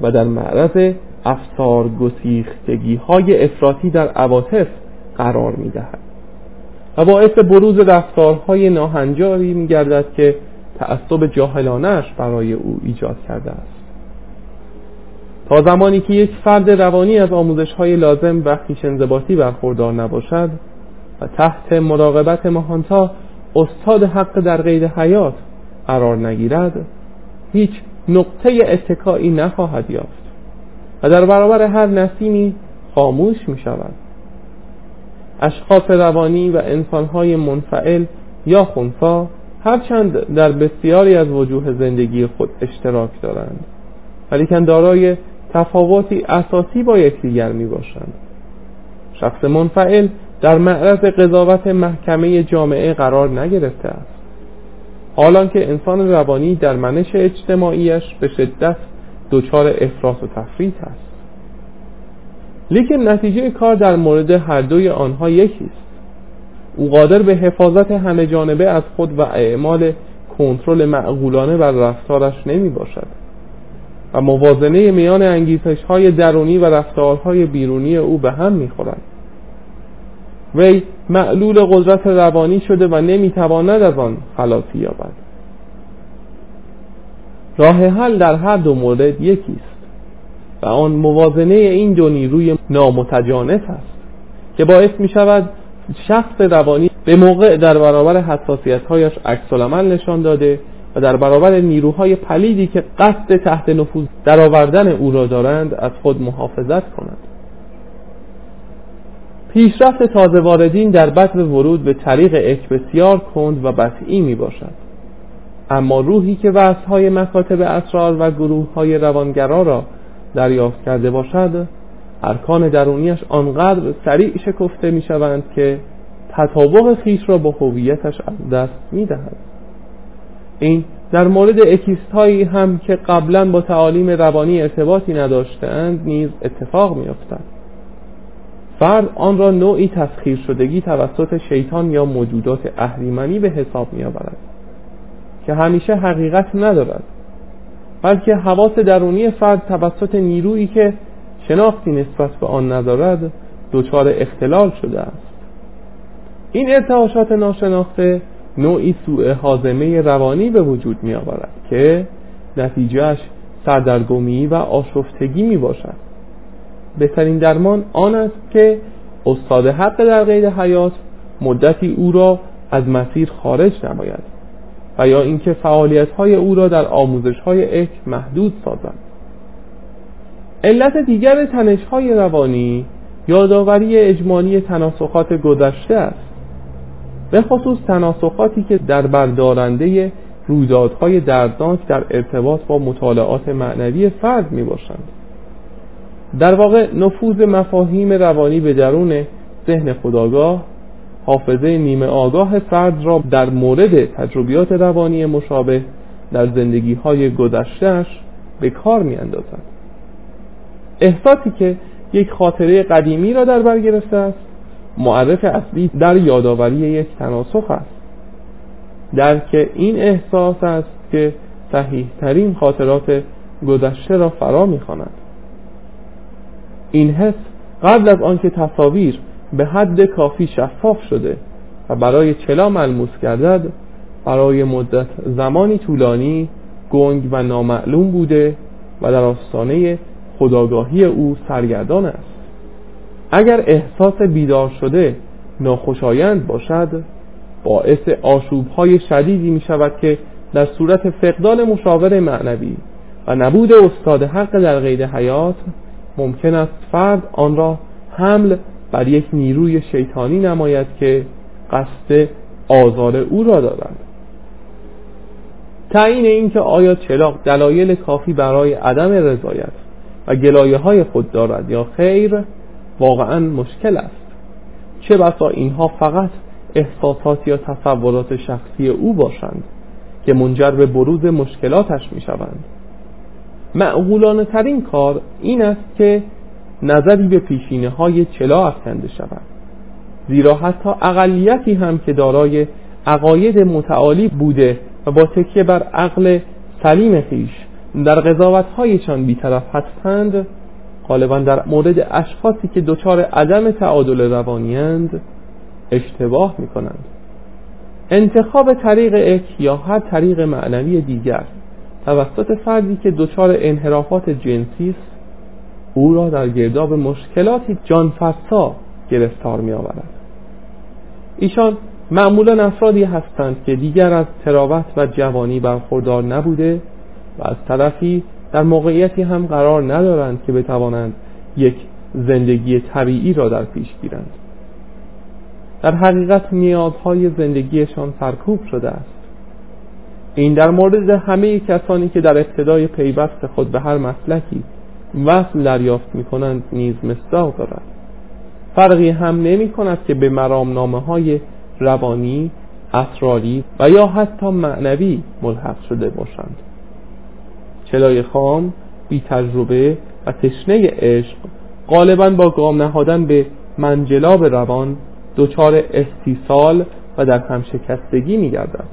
و در معرض افسار گسیختگی های افراطی در عواطف قرار می دهد باعث بروز رفتارهای ناهنجاری می گردد که تعصب جاهلانش برای او ایجاد کرده است. تا زمانی که یک فرد روانی از آموزش های لازم و خیش انضباطی برخوردار نباشد و تحت مراقبت مهانتا استاد حق در قید حیات قرار نگیرد هیچ نقطه اتکایی نخواهد یافت و در برابر هر نسیمی خاموش می شود اشخاص روانی و انسانهای منفعل یا خونسا هرچند در بسیاری از وجوه زندگی خود اشتراک دارند. ولیکن دارای تفاوتی اساسی با یکدیگر می باشند شخص منفعل در معرض قضاوت محکمه جامعه قرار نگرفته است. حالان که انسان روانی در منش اجتماعیش به شدت دچار افراط و تفریط است. لیکن نتیجه کار در مورد هر دوی آنها یکی است. او قادر به حفاظت همه جانبه از خود و اعمال کنترل معقولانه بر رفتارش نمی باشد. و موازنه میان انگیزش های درونی و رفتارهای بیرونی او به هم می خورد. وی معلول قدرت روانی شده و نمی‌تواند از آن خلاصی یابد. راه حل در هر دو مورد یکی است. و آن موازنه این دو نیروی نامتجانس است که باعث می شود شخص روانی به موقع در برابر حساسیت هایش عکس نشان داده و در برابر نیروهای پلیدی که قصد تحت نفوذ درآوردن او را دارند از خود محافظت کند پیشرفت تازه واردین در بطن ورود به طریق اک بسیار کند و بطعی می باشد اما روحی که های مکاتب اسرار و گروه های روانگرا را دریافت کرده باشد ارکان درونیش آنقدر سریع شکفته می شوند که تطابق خیش را با هویتش از دست می دهد این در مورد اکیست هایی هم که قبلا با تعالیم روانی ارتباطی نداشتند نیز اتفاق می افتد فرد آن را نوعی تسخیر شدگی توسط شیطان یا موجودات اهریمنی به حساب می آورد که همیشه حقیقت ندارد. بلکه حواس درونی فرد توسط نیرویی که شناختی نسبت به آن ندارد دچار اختلال شده است. این ارتعاشات ناشناخته نوعی سوء حازمه روانی به وجود می آورد که نتیجهش سردرگمی و آشفتگی می باشد بهترین درمان آن است که استاد حق در قید حیات مدتی او را از مسیر خارج نماید. و یا اینکه فعالیت های او را در آموزش های اک محدود سازند. علت دیگر تنش های روانی یادآوری اجمالی تناسخات گذشته است به خصوص تناسخاتی که در بردارنده رویدادهای دردناک در ارتباط با مطالعات معنوی فرد می باشند در واقع نفوذ مفاهیم روانی به درون ذهن خداگاه حافظه نیمه آگاه فرد را در مورد تجربیات روانی مشابه در زندگی های گذشتهش به کار می اندازد احساسی که یک خاطره قدیمی را در بر گرفته است معرف اصلی در یادآوری یک تناسخ است. درک این احساس است که صحیح ترین خاطرات گذشته را فرا می‌خواند. این حس قبل از آنکه تصاویر به حد کافی شفاف شده و برای چلا ملموس گردد برای مدت زمانی طولانی گنگ و نامعلوم بوده و در آستانه خداگاهی او سرگردان است. اگر احساس بیدار شده ناخوشایند باشد باعث آشوب های شدیدی می شود که در صورت فقدان مشاور معنوی و نبود استاد حق در قید حیات ممکن است فرد آن را حمل بر یک نیروی شیطانی نماید که قصد آزار او را دارد. تعیین اینکه آیا چلاق دلایل کافی برای عدم رضایت و گلایه های خود دارد یا خیر واقعا مشکل است. چه بسا اینها فقط احساسات یا تصورات شخصی او باشند که منجر به بروز مشکلاتش می شوند معقولانه ترین کار این است که نظری به پیشینه های چلا افکنده شود. زیرا حتی اقلیتی هم که دارای عقاید متعالی بوده و با تکیه بر عقل سلیم خیش در قضاوت هایشان بیطرف هستند غالبا در مورد اشخاصی که دچار عدم تعادل روانیند اشتباه می کنند انتخاب طریق اک یا هر طریق معنوی دیگر توسط فردی که دچار انحرافات جنسی است او را در گرداب مشکلاتی جانفرسا گرفتار می آورد ایشان معمولا افرادی هستند که دیگر از تراوت و جوانی برخوردار نبوده و از طرفی در موقعیتی هم قرار ندارند که بتوانند یک زندگی طبیعی را در پیش گیرند. در حقیقت نیازهای زندگیشان سرکوب شده است. این در مورد همه کسانی که در ابتدای پیوست خود به هر مسلکی وصل دریافت می کنند نیز مصداق دارد. فرقی هم نمی کند که به مرامنامه های روانی اسراری و یا حتی معنوی ملحق شده باشند. چلای خام بی تجربه و تشنه عشق غالبا با گام نهادن به منجلاب روان دچار استیصال و در هم شکستگی می گردد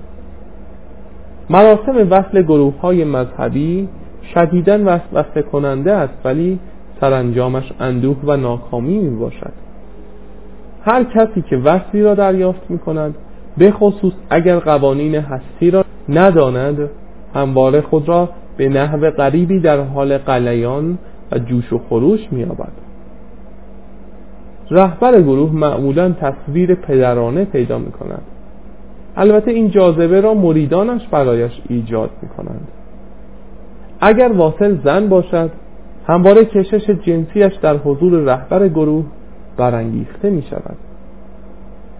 مراسم وصل گروه های مذهبی شدیدن وسوسه کننده است ولی سرانجامش اندوه و ناکامی می باشد هر کسی که وصلی را دریافت می کند به خصوص اگر قوانین هستی را نداند همواره خود را به نحو غریبی در حال قلیان و جوش و خروش می‌یابد. رهبر گروه معمولا تصویر پدرانه پیدا می کند البته این جاذبه را مریدانش برایش ایجاد می کنند اگر واصل زن باشد همواره کشش جنسیش در حضور رهبر گروه برانگیخته می شود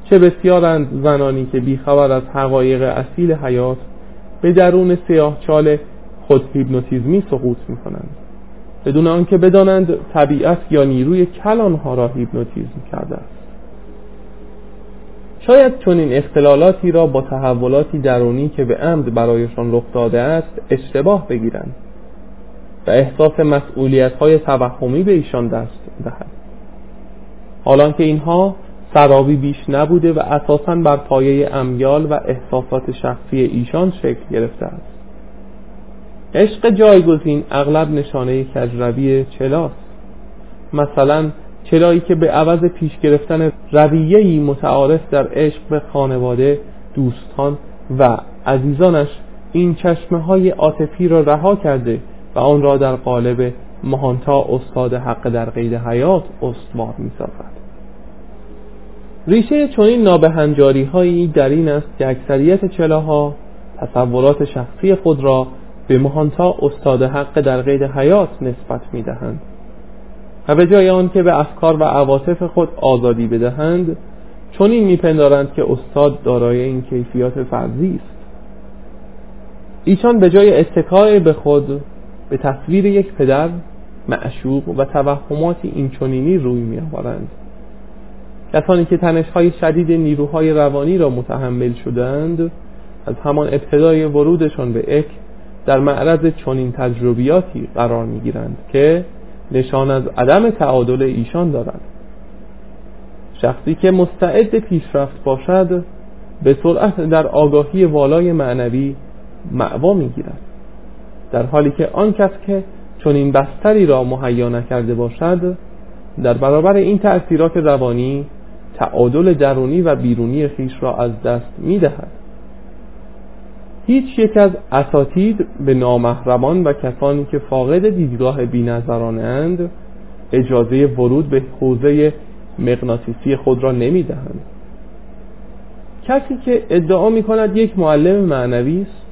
چه بسیارند زنانی که بیخبر از حقایق اصیل حیات به درون سیاهچال خود هیپنوتیزمی سقوط می کنند بدون آنکه بدانند طبیعت یا نیروی کل آنها را هیپنوتیزم کرده است. شاید چون این اختلالاتی را با تحولاتی درونی که به عمد برایشان رخ داده است اشتباه بگیرند. و احساس مسئولیت های توهمی به ایشان دست دهد. حالان که اینها سرابی بیش نبوده و اساسا بر پایه امیال و احساسات شخصی ایشان شکل گرفته است. عشق جایگزین اغلب نشانه کجروی چلاست. مثلا چلایی که به عوض پیش گرفتن رویهی متعارف در عشق به خانواده دوستان و عزیزانش این چشمه های عاطفی را رها کرده و آن را در قالب مهانتا استاد حق در قید حیات استوار می سازد ریشه چنین نابهنجاری هایی در این است که اکثریت چلاها تصورات شخصی خود را به مهانتا استاد حق در قید حیات نسبت می دهند و به جای آن که به افکار و عواطف خود آزادی بدهند چون این میپندارند که استاد دارای این کیفیات فرضی است. ایشان به جای اتکای به خود به تصویر یک پدر معشوق و توهمات اینچنینی روی می آورند کسانی که تنشهای شدید نیروهای روانی را متحمل شدند از همان ابتدای ورودشان به اک در معرض چنین تجربیاتی قرار می گیرند که نشان از عدم تعادل ایشان دارند. شخصی که مستعد پیشرفت باشد به سرعت در آگاهی والای معنوی معوا می گیرد در حالی که آن کس که چنین بستری را مهیا نکرده باشد در برابر این تأثیرات روانی تعادل درونی و بیرونی خیش را از دست می دهد هیچ یک از اساتید به نامحرمان و کسانی که فاقد دیدگاه بینظرانند اجازه ورود به حوزه مغناطیسی خود را نمی دهند کسی که ادعا می کند یک معلم معنوی است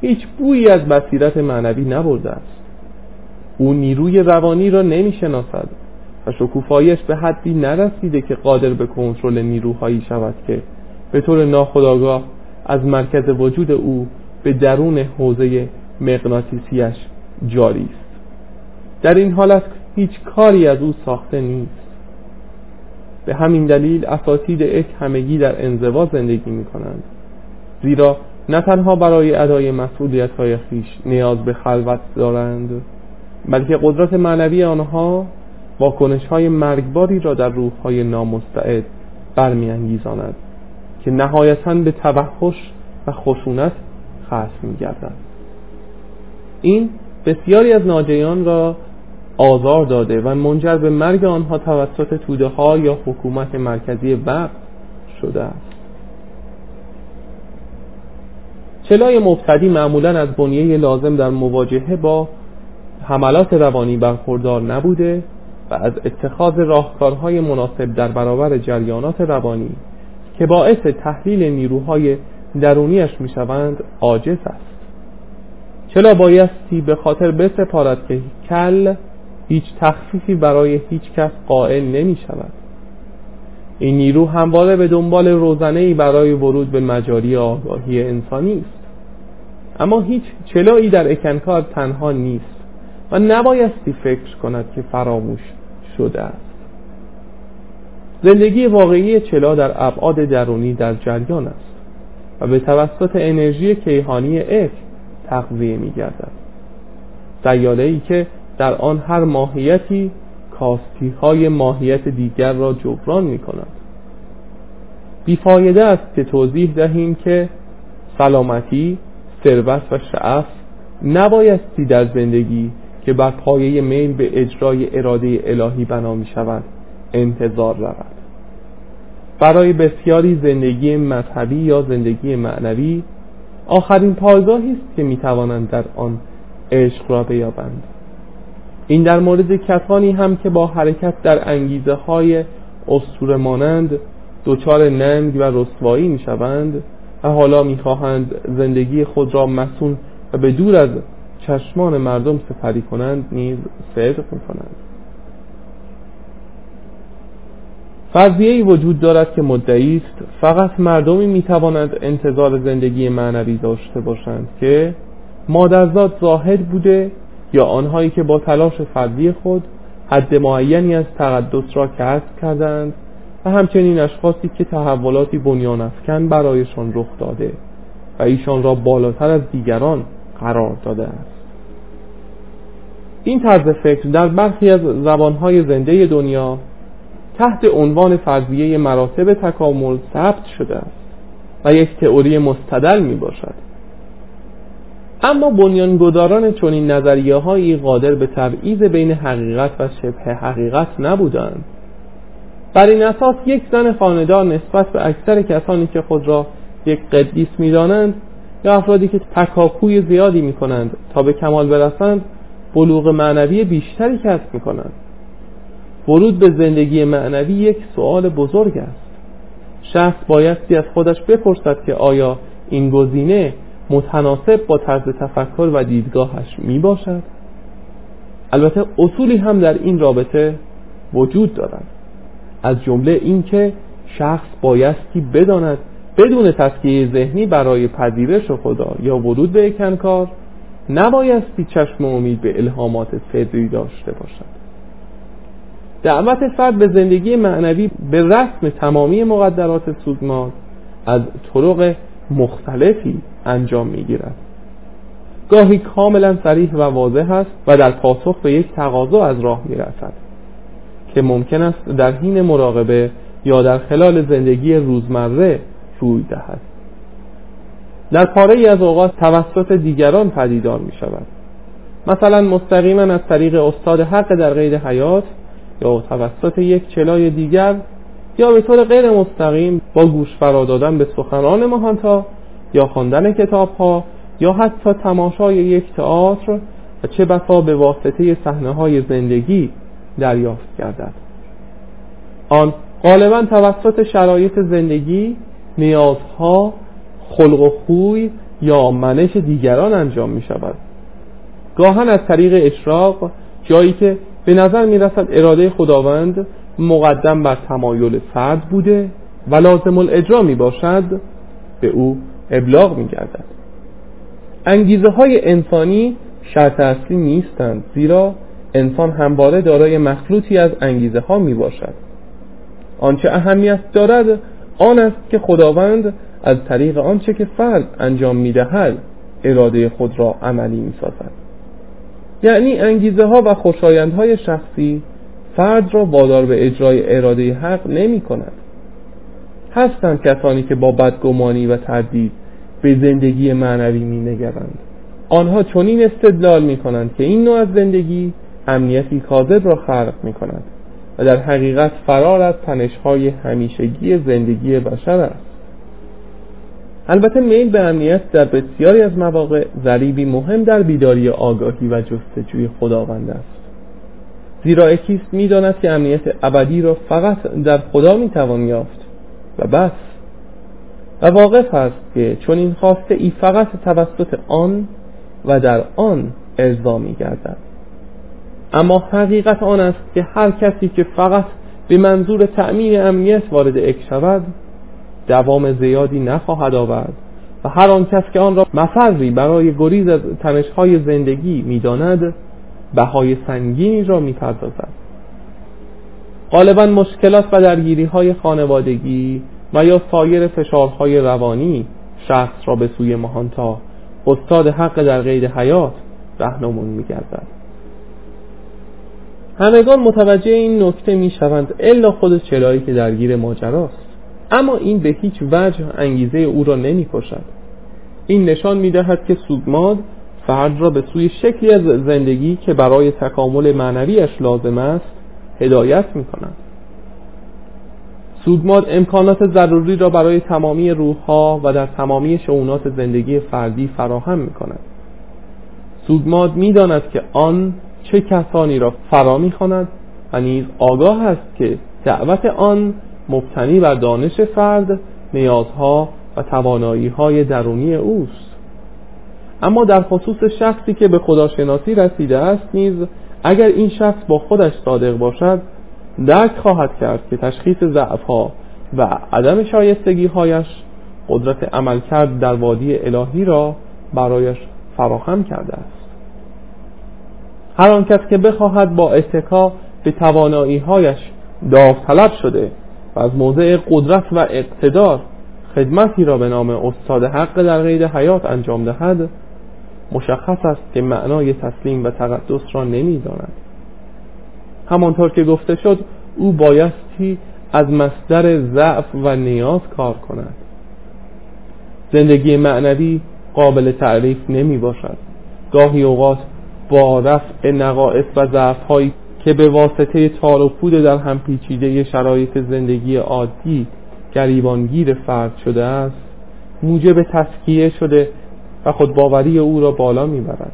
هیچ بویی از بصیرت معنوی نبرده است. او نیروی روانی را نمی شناسد و شکوفایش به حدی نرسیده که قادر به کنترل نیروهایی شود که به طور ناخودآگاه از مرکز وجود او به درون حوزه مغناطیسیش جاری است. در این حالت هیچ کاری از او ساخته نیست. به همین دلیل اساتید اک همگی در انزوا زندگی می کنند زیرا نه تنها برای ادای مسئولیت های خیش نیاز به خلوت دارند بلکه قدرت معنوی آنها واکنش های مرگباری را در روح های نامستعد برمیانگیزاند که نهایتا به توحش و خشونت ختم می گردند این بسیاری از ناجیان را آزار داده و منجر به مرگ آنها توسط توده ها یا حکومت مرکزی وقت شده است. چلای مبتدی معمولا از بنیه لازم در مواجهه با حملات روانی برخوردار نبوده و از اتخاذ راهکارهای مناسب در برابر جریانات روانی که باعث تحلیل نیروهای درونیش می‌شوند عاجز است. چرا بایستی به خاطر بسپارد که کل هیچ تخفیفی برای هیچ کس قائل نمی شود این نیرو همواره به دنبال روزنه برای ورود به مجاری آگاهی انسانی است. اما هیچ چلایی در اکنکار تنها نیست و نبایستی فکر کند که فراموش شده است. زندگی واقعی چلا در ابعاد درونی در جریان است و به توسط انرژی کیهانی اک تغذیه می گردد ای که در آن هر ماهیتی کاستی های ماهیت دیگر را جبران می کند بیفایده است که توضیح دهیم که سلامتی، ثروت و شعف نبایستی در زندگی که بر پایه میل به اجرای اراده الهی بنا می شود انتظار رود. برای بسیاری زندگی مذهبی یا زندگی معنوی آخرین پایگاهی است که می توانند در آن عشق را بیابند. این در مورد کسانی هم که با حرکت در انگیزه های استور مانند دچار ننگ و رسوایی می شوند و حالا می خواهند زندگی خود را مسون و به دور از چشمان مردم سپری کنند نیز صدق می کنند فرضیه وجود دارد که مدعی است فقط مردمی می توانند انتظار زندگی معنوی داشته باشند که مادرزاد زاهد بوده یا آنهایی که با تلاش فردی خود حد معینی از تقدس را کسب کردند. و همچنین اشخاصی که تحولاتی بنیان افکن برایشان رخ داده و ایشان را بالاتر از دیگران قرار داده است. این طرز فکر در برخی از زبانهای زنده دنیا تحت عنوان فرضیه مراتب تکامل ثبت شده است و یک تئوری مستدل می باشد اما بنیانگذاران چنین نظریه هایی قادر به تبعیض بین حقیقت و شبه حقیقت نبودند. بر این اساس یک زن خاندار نسبت به اکثر کسانی که خود را یک قدیس می‌دانند یا افرادی که تکاپوی زیادی می کنند تا به کمال برسند بلوغ معنوی بیشتری کسب می کنند ورود به زندگی معنوی یک سوال بزرگ است. شخص بایستی از خودش بپرسد که آیا این گزینه متناسب با طرز تفکر و دیدگاهش می باشد البته اصولی هم در این رابطه وجود دارد. از جمله اینکه شخص بایستی بداند بدون تسکیه ذهنی برای پذیرش خدا یا ورود به کنکار نبایستی چشم امید به الهامات سری داشته باشد. دعوت فرد به زندگی معنوی به رسم تمامی مقدرات سوگماد از طرق مختلفی انجام می‌گیرد. گاهی کاملا صریح و واضح است و در پاسخ به یک تقاضا از راه می‌رسد. که ممکن است در حین مراقبه یا در خلال زندگی روزمره روی دهد. در پاره ای از اوقات توسط دیگران پدیدار می شود. مثلا مستقیما از طریق استاد حق در قید حیات یا توسط یک چلای دیگر یا به طور غیر مستقیم با گوش فرا دادن به سخنان مهانتا یا خواندن کتاب ها یا حتی تماشای یک تئاتر و چه بسا به واسطه صحنه های زندگی دریافت گردد. آن غالبا توسط شرایط زندگی نیازها خلق و خوی یا منش دیگران انجام می شود گاهن از طریق اشراق جایی که به نظر می رسد اراده خداوند مقدم بر تمایل فرد بوده و لازم الاجرا می باشد به او ابلاغ می گردد انگیزه های انسانی شرط اصلی نیستند زیرا انسان همواره دارای مخلوطی از انگیزه ها می باشد آنچه اهمیت دارد آن است که خداوند از طریق آنچه که فرد انجام می دهد اراده خود را عملی می سازد یعنی انگیزه ها و خوشایندهای شخصی فرد را وادار به اجرای اراده حق نمی کند هستند کسانی که با بدگمانی و تردید به زندگی معنوی می نگرند آنها چنین استدلال می کنند که این نوع از زندگی امنیتی کاذب را خلق می کند و در حقیقت فرار از تنشهای همیشگی زندگی بشر است. البته میل به امنیت در بسیاری از مواقع ذریبی مهم در بیداری آگاهی و جستجوی خداوند است. زیرا اکیست می‌داند که امنیت ابدی را فقط در خدا می‌توان یافت و بس. و واقف است که چون این خواسته ای فقط توسط آن و در آن ارضا میگردد. اما حقیقت آن است که هر کسی که فقط به منظور تأمین امنیت وارد اک شود دوام زیادی نخواهد آورد و هر آن کس که آن را مفری برای گریز از تنشهای زندگی می‌داند بهای سنگینی را می‌پردازد. غالبا مشکلات و درگیری های خانوادگی و یا سایر فشارهای روانی شخص را به سوی مهانتا استاد حق در قید حیات رهنمون میگردد. همگان متوجه این نکته می‌شوند الا خود چلایی که درگیر ماجراست. اما این به هیچ وجه انگیزه او را نمی کشد این نشان می دهد که سوگماد فرد را به سوی شکلی از زندگی که برای تکامل معنویش لازم است هدایت می کند سوگماد امکانات ضروری را برای تمامی روحها و در تمامی شعونات زندگی فردی فراهم می کند سوگماد می داند که آن چه کسانی را فرا می و نیز آگاه است که دعوت آن مبتنی بر دانش فرد نیازها و توانایی های درونی اوست. اما در خصوص شخصی که به خداشناسی رسیده است نیز اگر این شخص با خودش صادق باشد درک خواهد کرد که تشخیص ضعفها و عدم شایستگی هایش قدرت عملکرد در وادی الهی را برایش فراهم کرده است. هر آن کس که بخواهد با اتکا به توانایی هایش داوطلب شده و از موضع قدرت و اقتدار خدمتی را به نام استاد حق در قید حیات انجام دهد مشخص است که معنای تسلیم و تقدس را نمی‌داند. همانطور که گفته شد او بایستی از مصدر ضعف و نیاز کار کند. زندگی معنوی قابل تعریف نمی باشد گاهی اوقات با رفع نقائص و ضعف هایی که به واسطه تار و پود در هم پیچیده شرایط زندگی عادی گریبانگیر فرد شده است موجب تسکیه شده و خودباوری او را بالا می‌برد.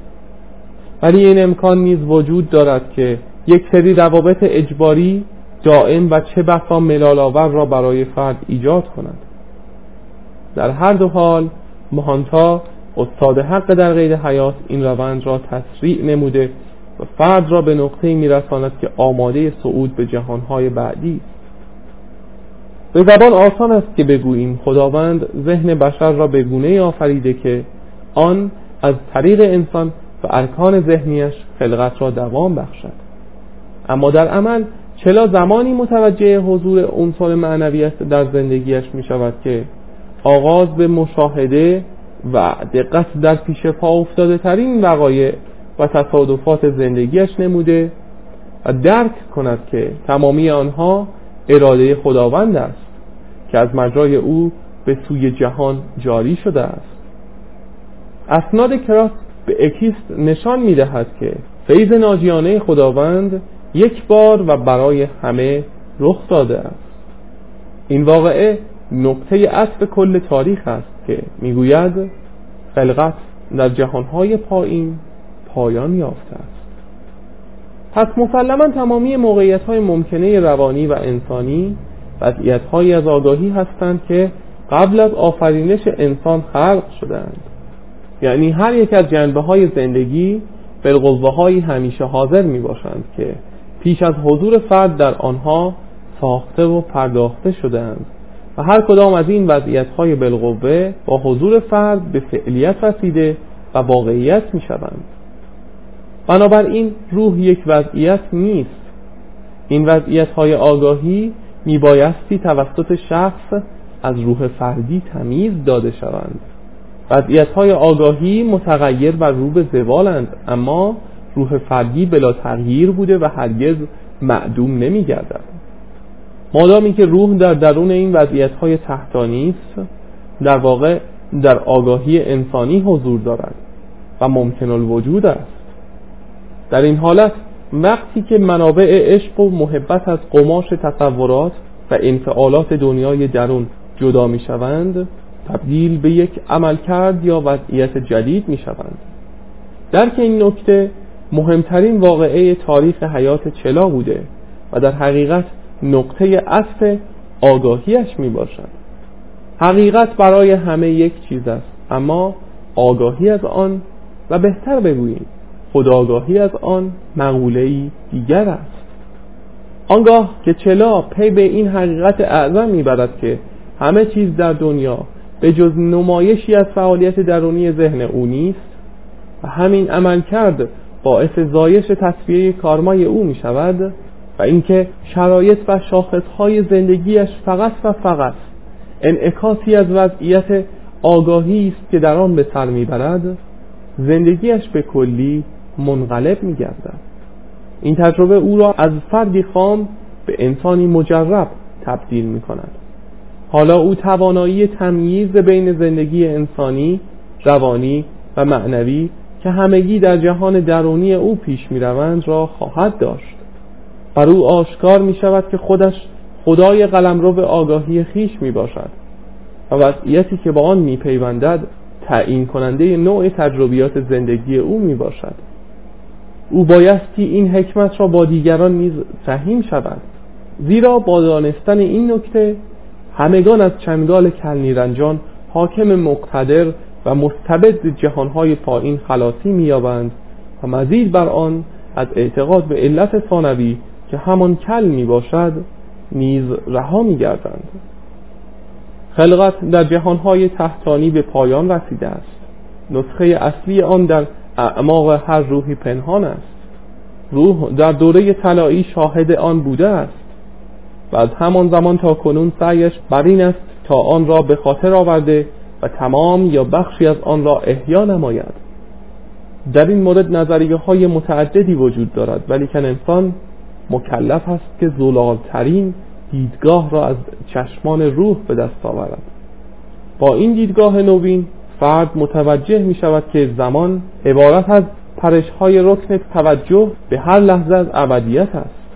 ولی این امکان نیز وجود دارد که یک سری روابط اجباری دائم و چه بسا ملال را برای فرد ایجاد کند. در هر دو حال مهانتا استاد حق در غیر حیات این روند را تسریع نموده و فرد را به نقطه میرساند که آماده صعود به جهانهای بعدی است. به زبان آسان است که بگوییم خداوند ذهن بشر را به گونه آفریده که آن از طریق انسان و ارکان ذهنیش خلقت را دوام بخشد. اما در عمل چلا زمانی متوجه حضور عنصر معنویت در زندگیش می شود که آغاز به مشاهده و دقت در پیش پا افتاده ترین وقایع و تصادفات زندگیش نموده و درک کند که تمامی آنها اراده خداوند است که از مجرای او به سوی جهان جاری شده است. اسناد کراس به اکیست نشان می دهد که فیض ناجیانه خداوند یک بار و برای همه رخ داده است. این واقعه نقطه عطف کل تاریخ است. که می‌گوید خلقت در جهانهای پایین پایان یافته است. پس مسلما تمامی موقعیت های ممکنه روانی و انسانی وضعیت از آگاهی هستند که قبل از آفرینش انسان خلق شدند یعنی هر یک از جنبه های زندگی بالقوه های همیشه حاضر می باشند که پیش از حضور فرد در آنها ساخته و پرداخته شدند و هر کدام از این وضعیت های بالقوه با حضور فرد به فعلیت رسیده و واقعیت می شوند بنابراین روح یک وضعیت نیست. این وضعیت های آگاهی می بایستی توسط شخص از روح فردی تمیز داده شوند. وضعیت های آگاهی متغیر و رو به زوالند اما روح فردی بلا تغییر بوده و هرگز معدوم نمی گردد مادامی که روح در درون این وضعیت های تحتانی است در واقع در آگاهی انسانی حضور دارد و ممکن الوجود است. در این حالت وقتی که منابع عشق و محبت از قماش تصورات و انفعالات دنیای درون جدا می شوند تبدیل به یک عملکرد یا وضعیت جدید می شوند درک این نکته مهمترین واقعه تاریخ حیات چلا بوده و در حقیقت نقطه عطف آگاهیش می باشد حقیقت برای همه یک چیز است اما آگاهی از آن و بهتر بگوییم خداگاهی از آن مقوله‌ای دیگر است. آنگاه که چلا پی به این حقیقت اعظم می‌برد که همه چیز در دنیا به جز نمایشی از فعالیت درونی ذهن او نیست و همین عمل کرد باعث زایش تصویه کارمای او می شود و اینکه شرایط و شاخصهای زندگیش فقط و فقط انعکاسی از وضعیت آگاهی است که در آن به سر می‌برد زندگیش به کلی منقلب میگردد. این تجربه او را از فردی خام به انسانی مجرب تبدیل می کند حالا او توانایی تمییز بین زندگی انسانی، روانی و معنوی که همگی در جهان درونی او پیش می روند را خواهد داشت. بر او آشکار می شود که خودش خدای قلمرو آگاهی خیش می باشد و وضعیتی که با آن می پیوندد تعیین کننده نوع تجربیات زندگی او می باشد او بایستی این حکمت را با دیگران نیز فهیم شود. زیرا با دانستن این نکته همگان از چنگال کلنیرنجان حاکم مقتدر و مستبد جهانهای پایین خلاصی مییابند و مزید بر آن از اعتقاد به علت ثانوی که همان کل می باشد نیز رها می گردند خلقت در جهانهای تحتانی به پایان رسیده است. نسخه اصلی آن در اعماق هر روحی پنهان است. روح در دوره طلایی شاهد آن بوده است. و از همان زمان تا کنون سعیش بر این است تا آن را به خاطر آورده و تمام یا بخشی از آن را احیا نماید. در این مورد نظریه های متعددی وجود دارد ولی کن انسان مکلف است که زلالترین دیدگاه را از چشمان روح به دست آورد. با این دیدگاه نوین فرد متوجه می شود که زمان عبارت از پرش های رکن توجه به هر لحظه از ابدیت است.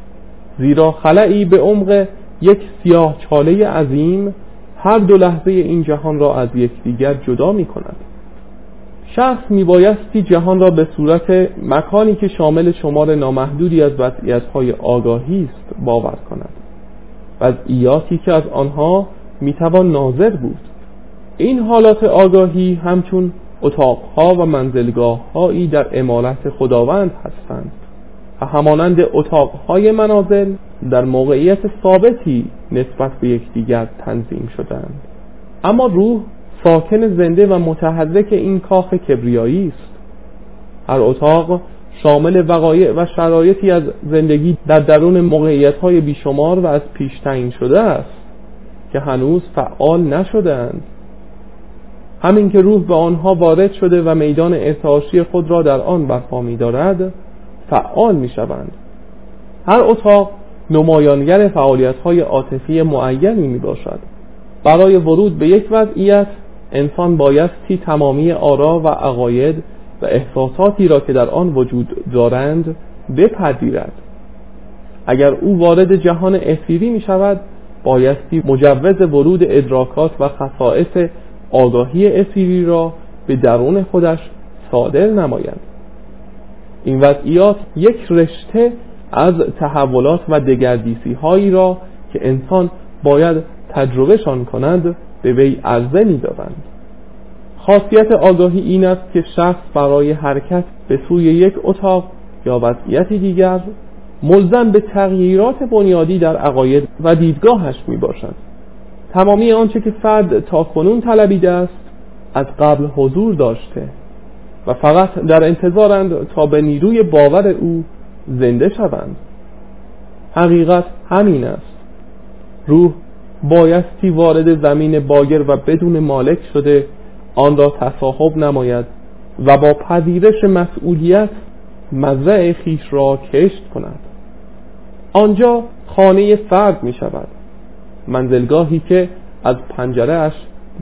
زیرا خلعی به عمق یک سیاه چاله عظیم هر دو لحظه این جهان را از یکدیگر جدا می کند. شخص می بایستی جهان را به صورت مکانی که شامل شمار نامحدودی از وضعیت های آگاهی است باور کند. وضعیاتی که از آنها می توان ناظر بود. این حالات آگاهی همچون اتاقها و منزلگاه هایی در امارت خداوند هستند و همانند اتاقهای منازل در موقعیت ثابتی نسبت به یکدیگر تنظیم شدند اما روح ساکن زنده و متحرک این کاخ کبریایی است. هر اتاق شامل وقایع و شرایطی از زندگی در درون موقعیت های بیشمار و از پیش تعیین شده است که هنوز فعال نشدند همین که روح به آنها وارد شده و میدان ارتعاشی خود را در آن برپا می دارد فعال می شوند هر اتاق نمایانگر فعالیت های عاطفی معینی می باشد برای ورود به یک وضعیت انسان بایستی تمامی آرا و عقاید و احساساتی را که در آن وجود دارند بپذیرد. اگر او وارد جهان افیری می شود بایستی مجوز ورود ادراکات و خصائص آگاهی افیری را به درون خودش صادر نماید. این وضعیات یک رشته از تحولات و دگردیسی هایی را که انسان باید تجربهشان کند به وی عرضه می دارند. خاصیت آگاهی این است که شخص برای حرکت به سوی یک اتاق یا وضعیتی دیگر ملزم به تغییرات بنیادی در عقاید و دیدگاهش می باشد تمامی آنچه که فرد تا کنون طلبیده است از قبل حضور داشته و فقط در انتظارند تا به نیروی باور او زنده شوند. حقیقت همین است. روح بایستی وارد زمین باگر و بدون مالک شده آن را تصاحب نماید و با پذیرش مسئولیت مزرع خیش را کشت کند. آنجا خانه فرد می شود منزلگاهی که از پنجره اش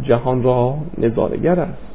جهان را نظارگر است.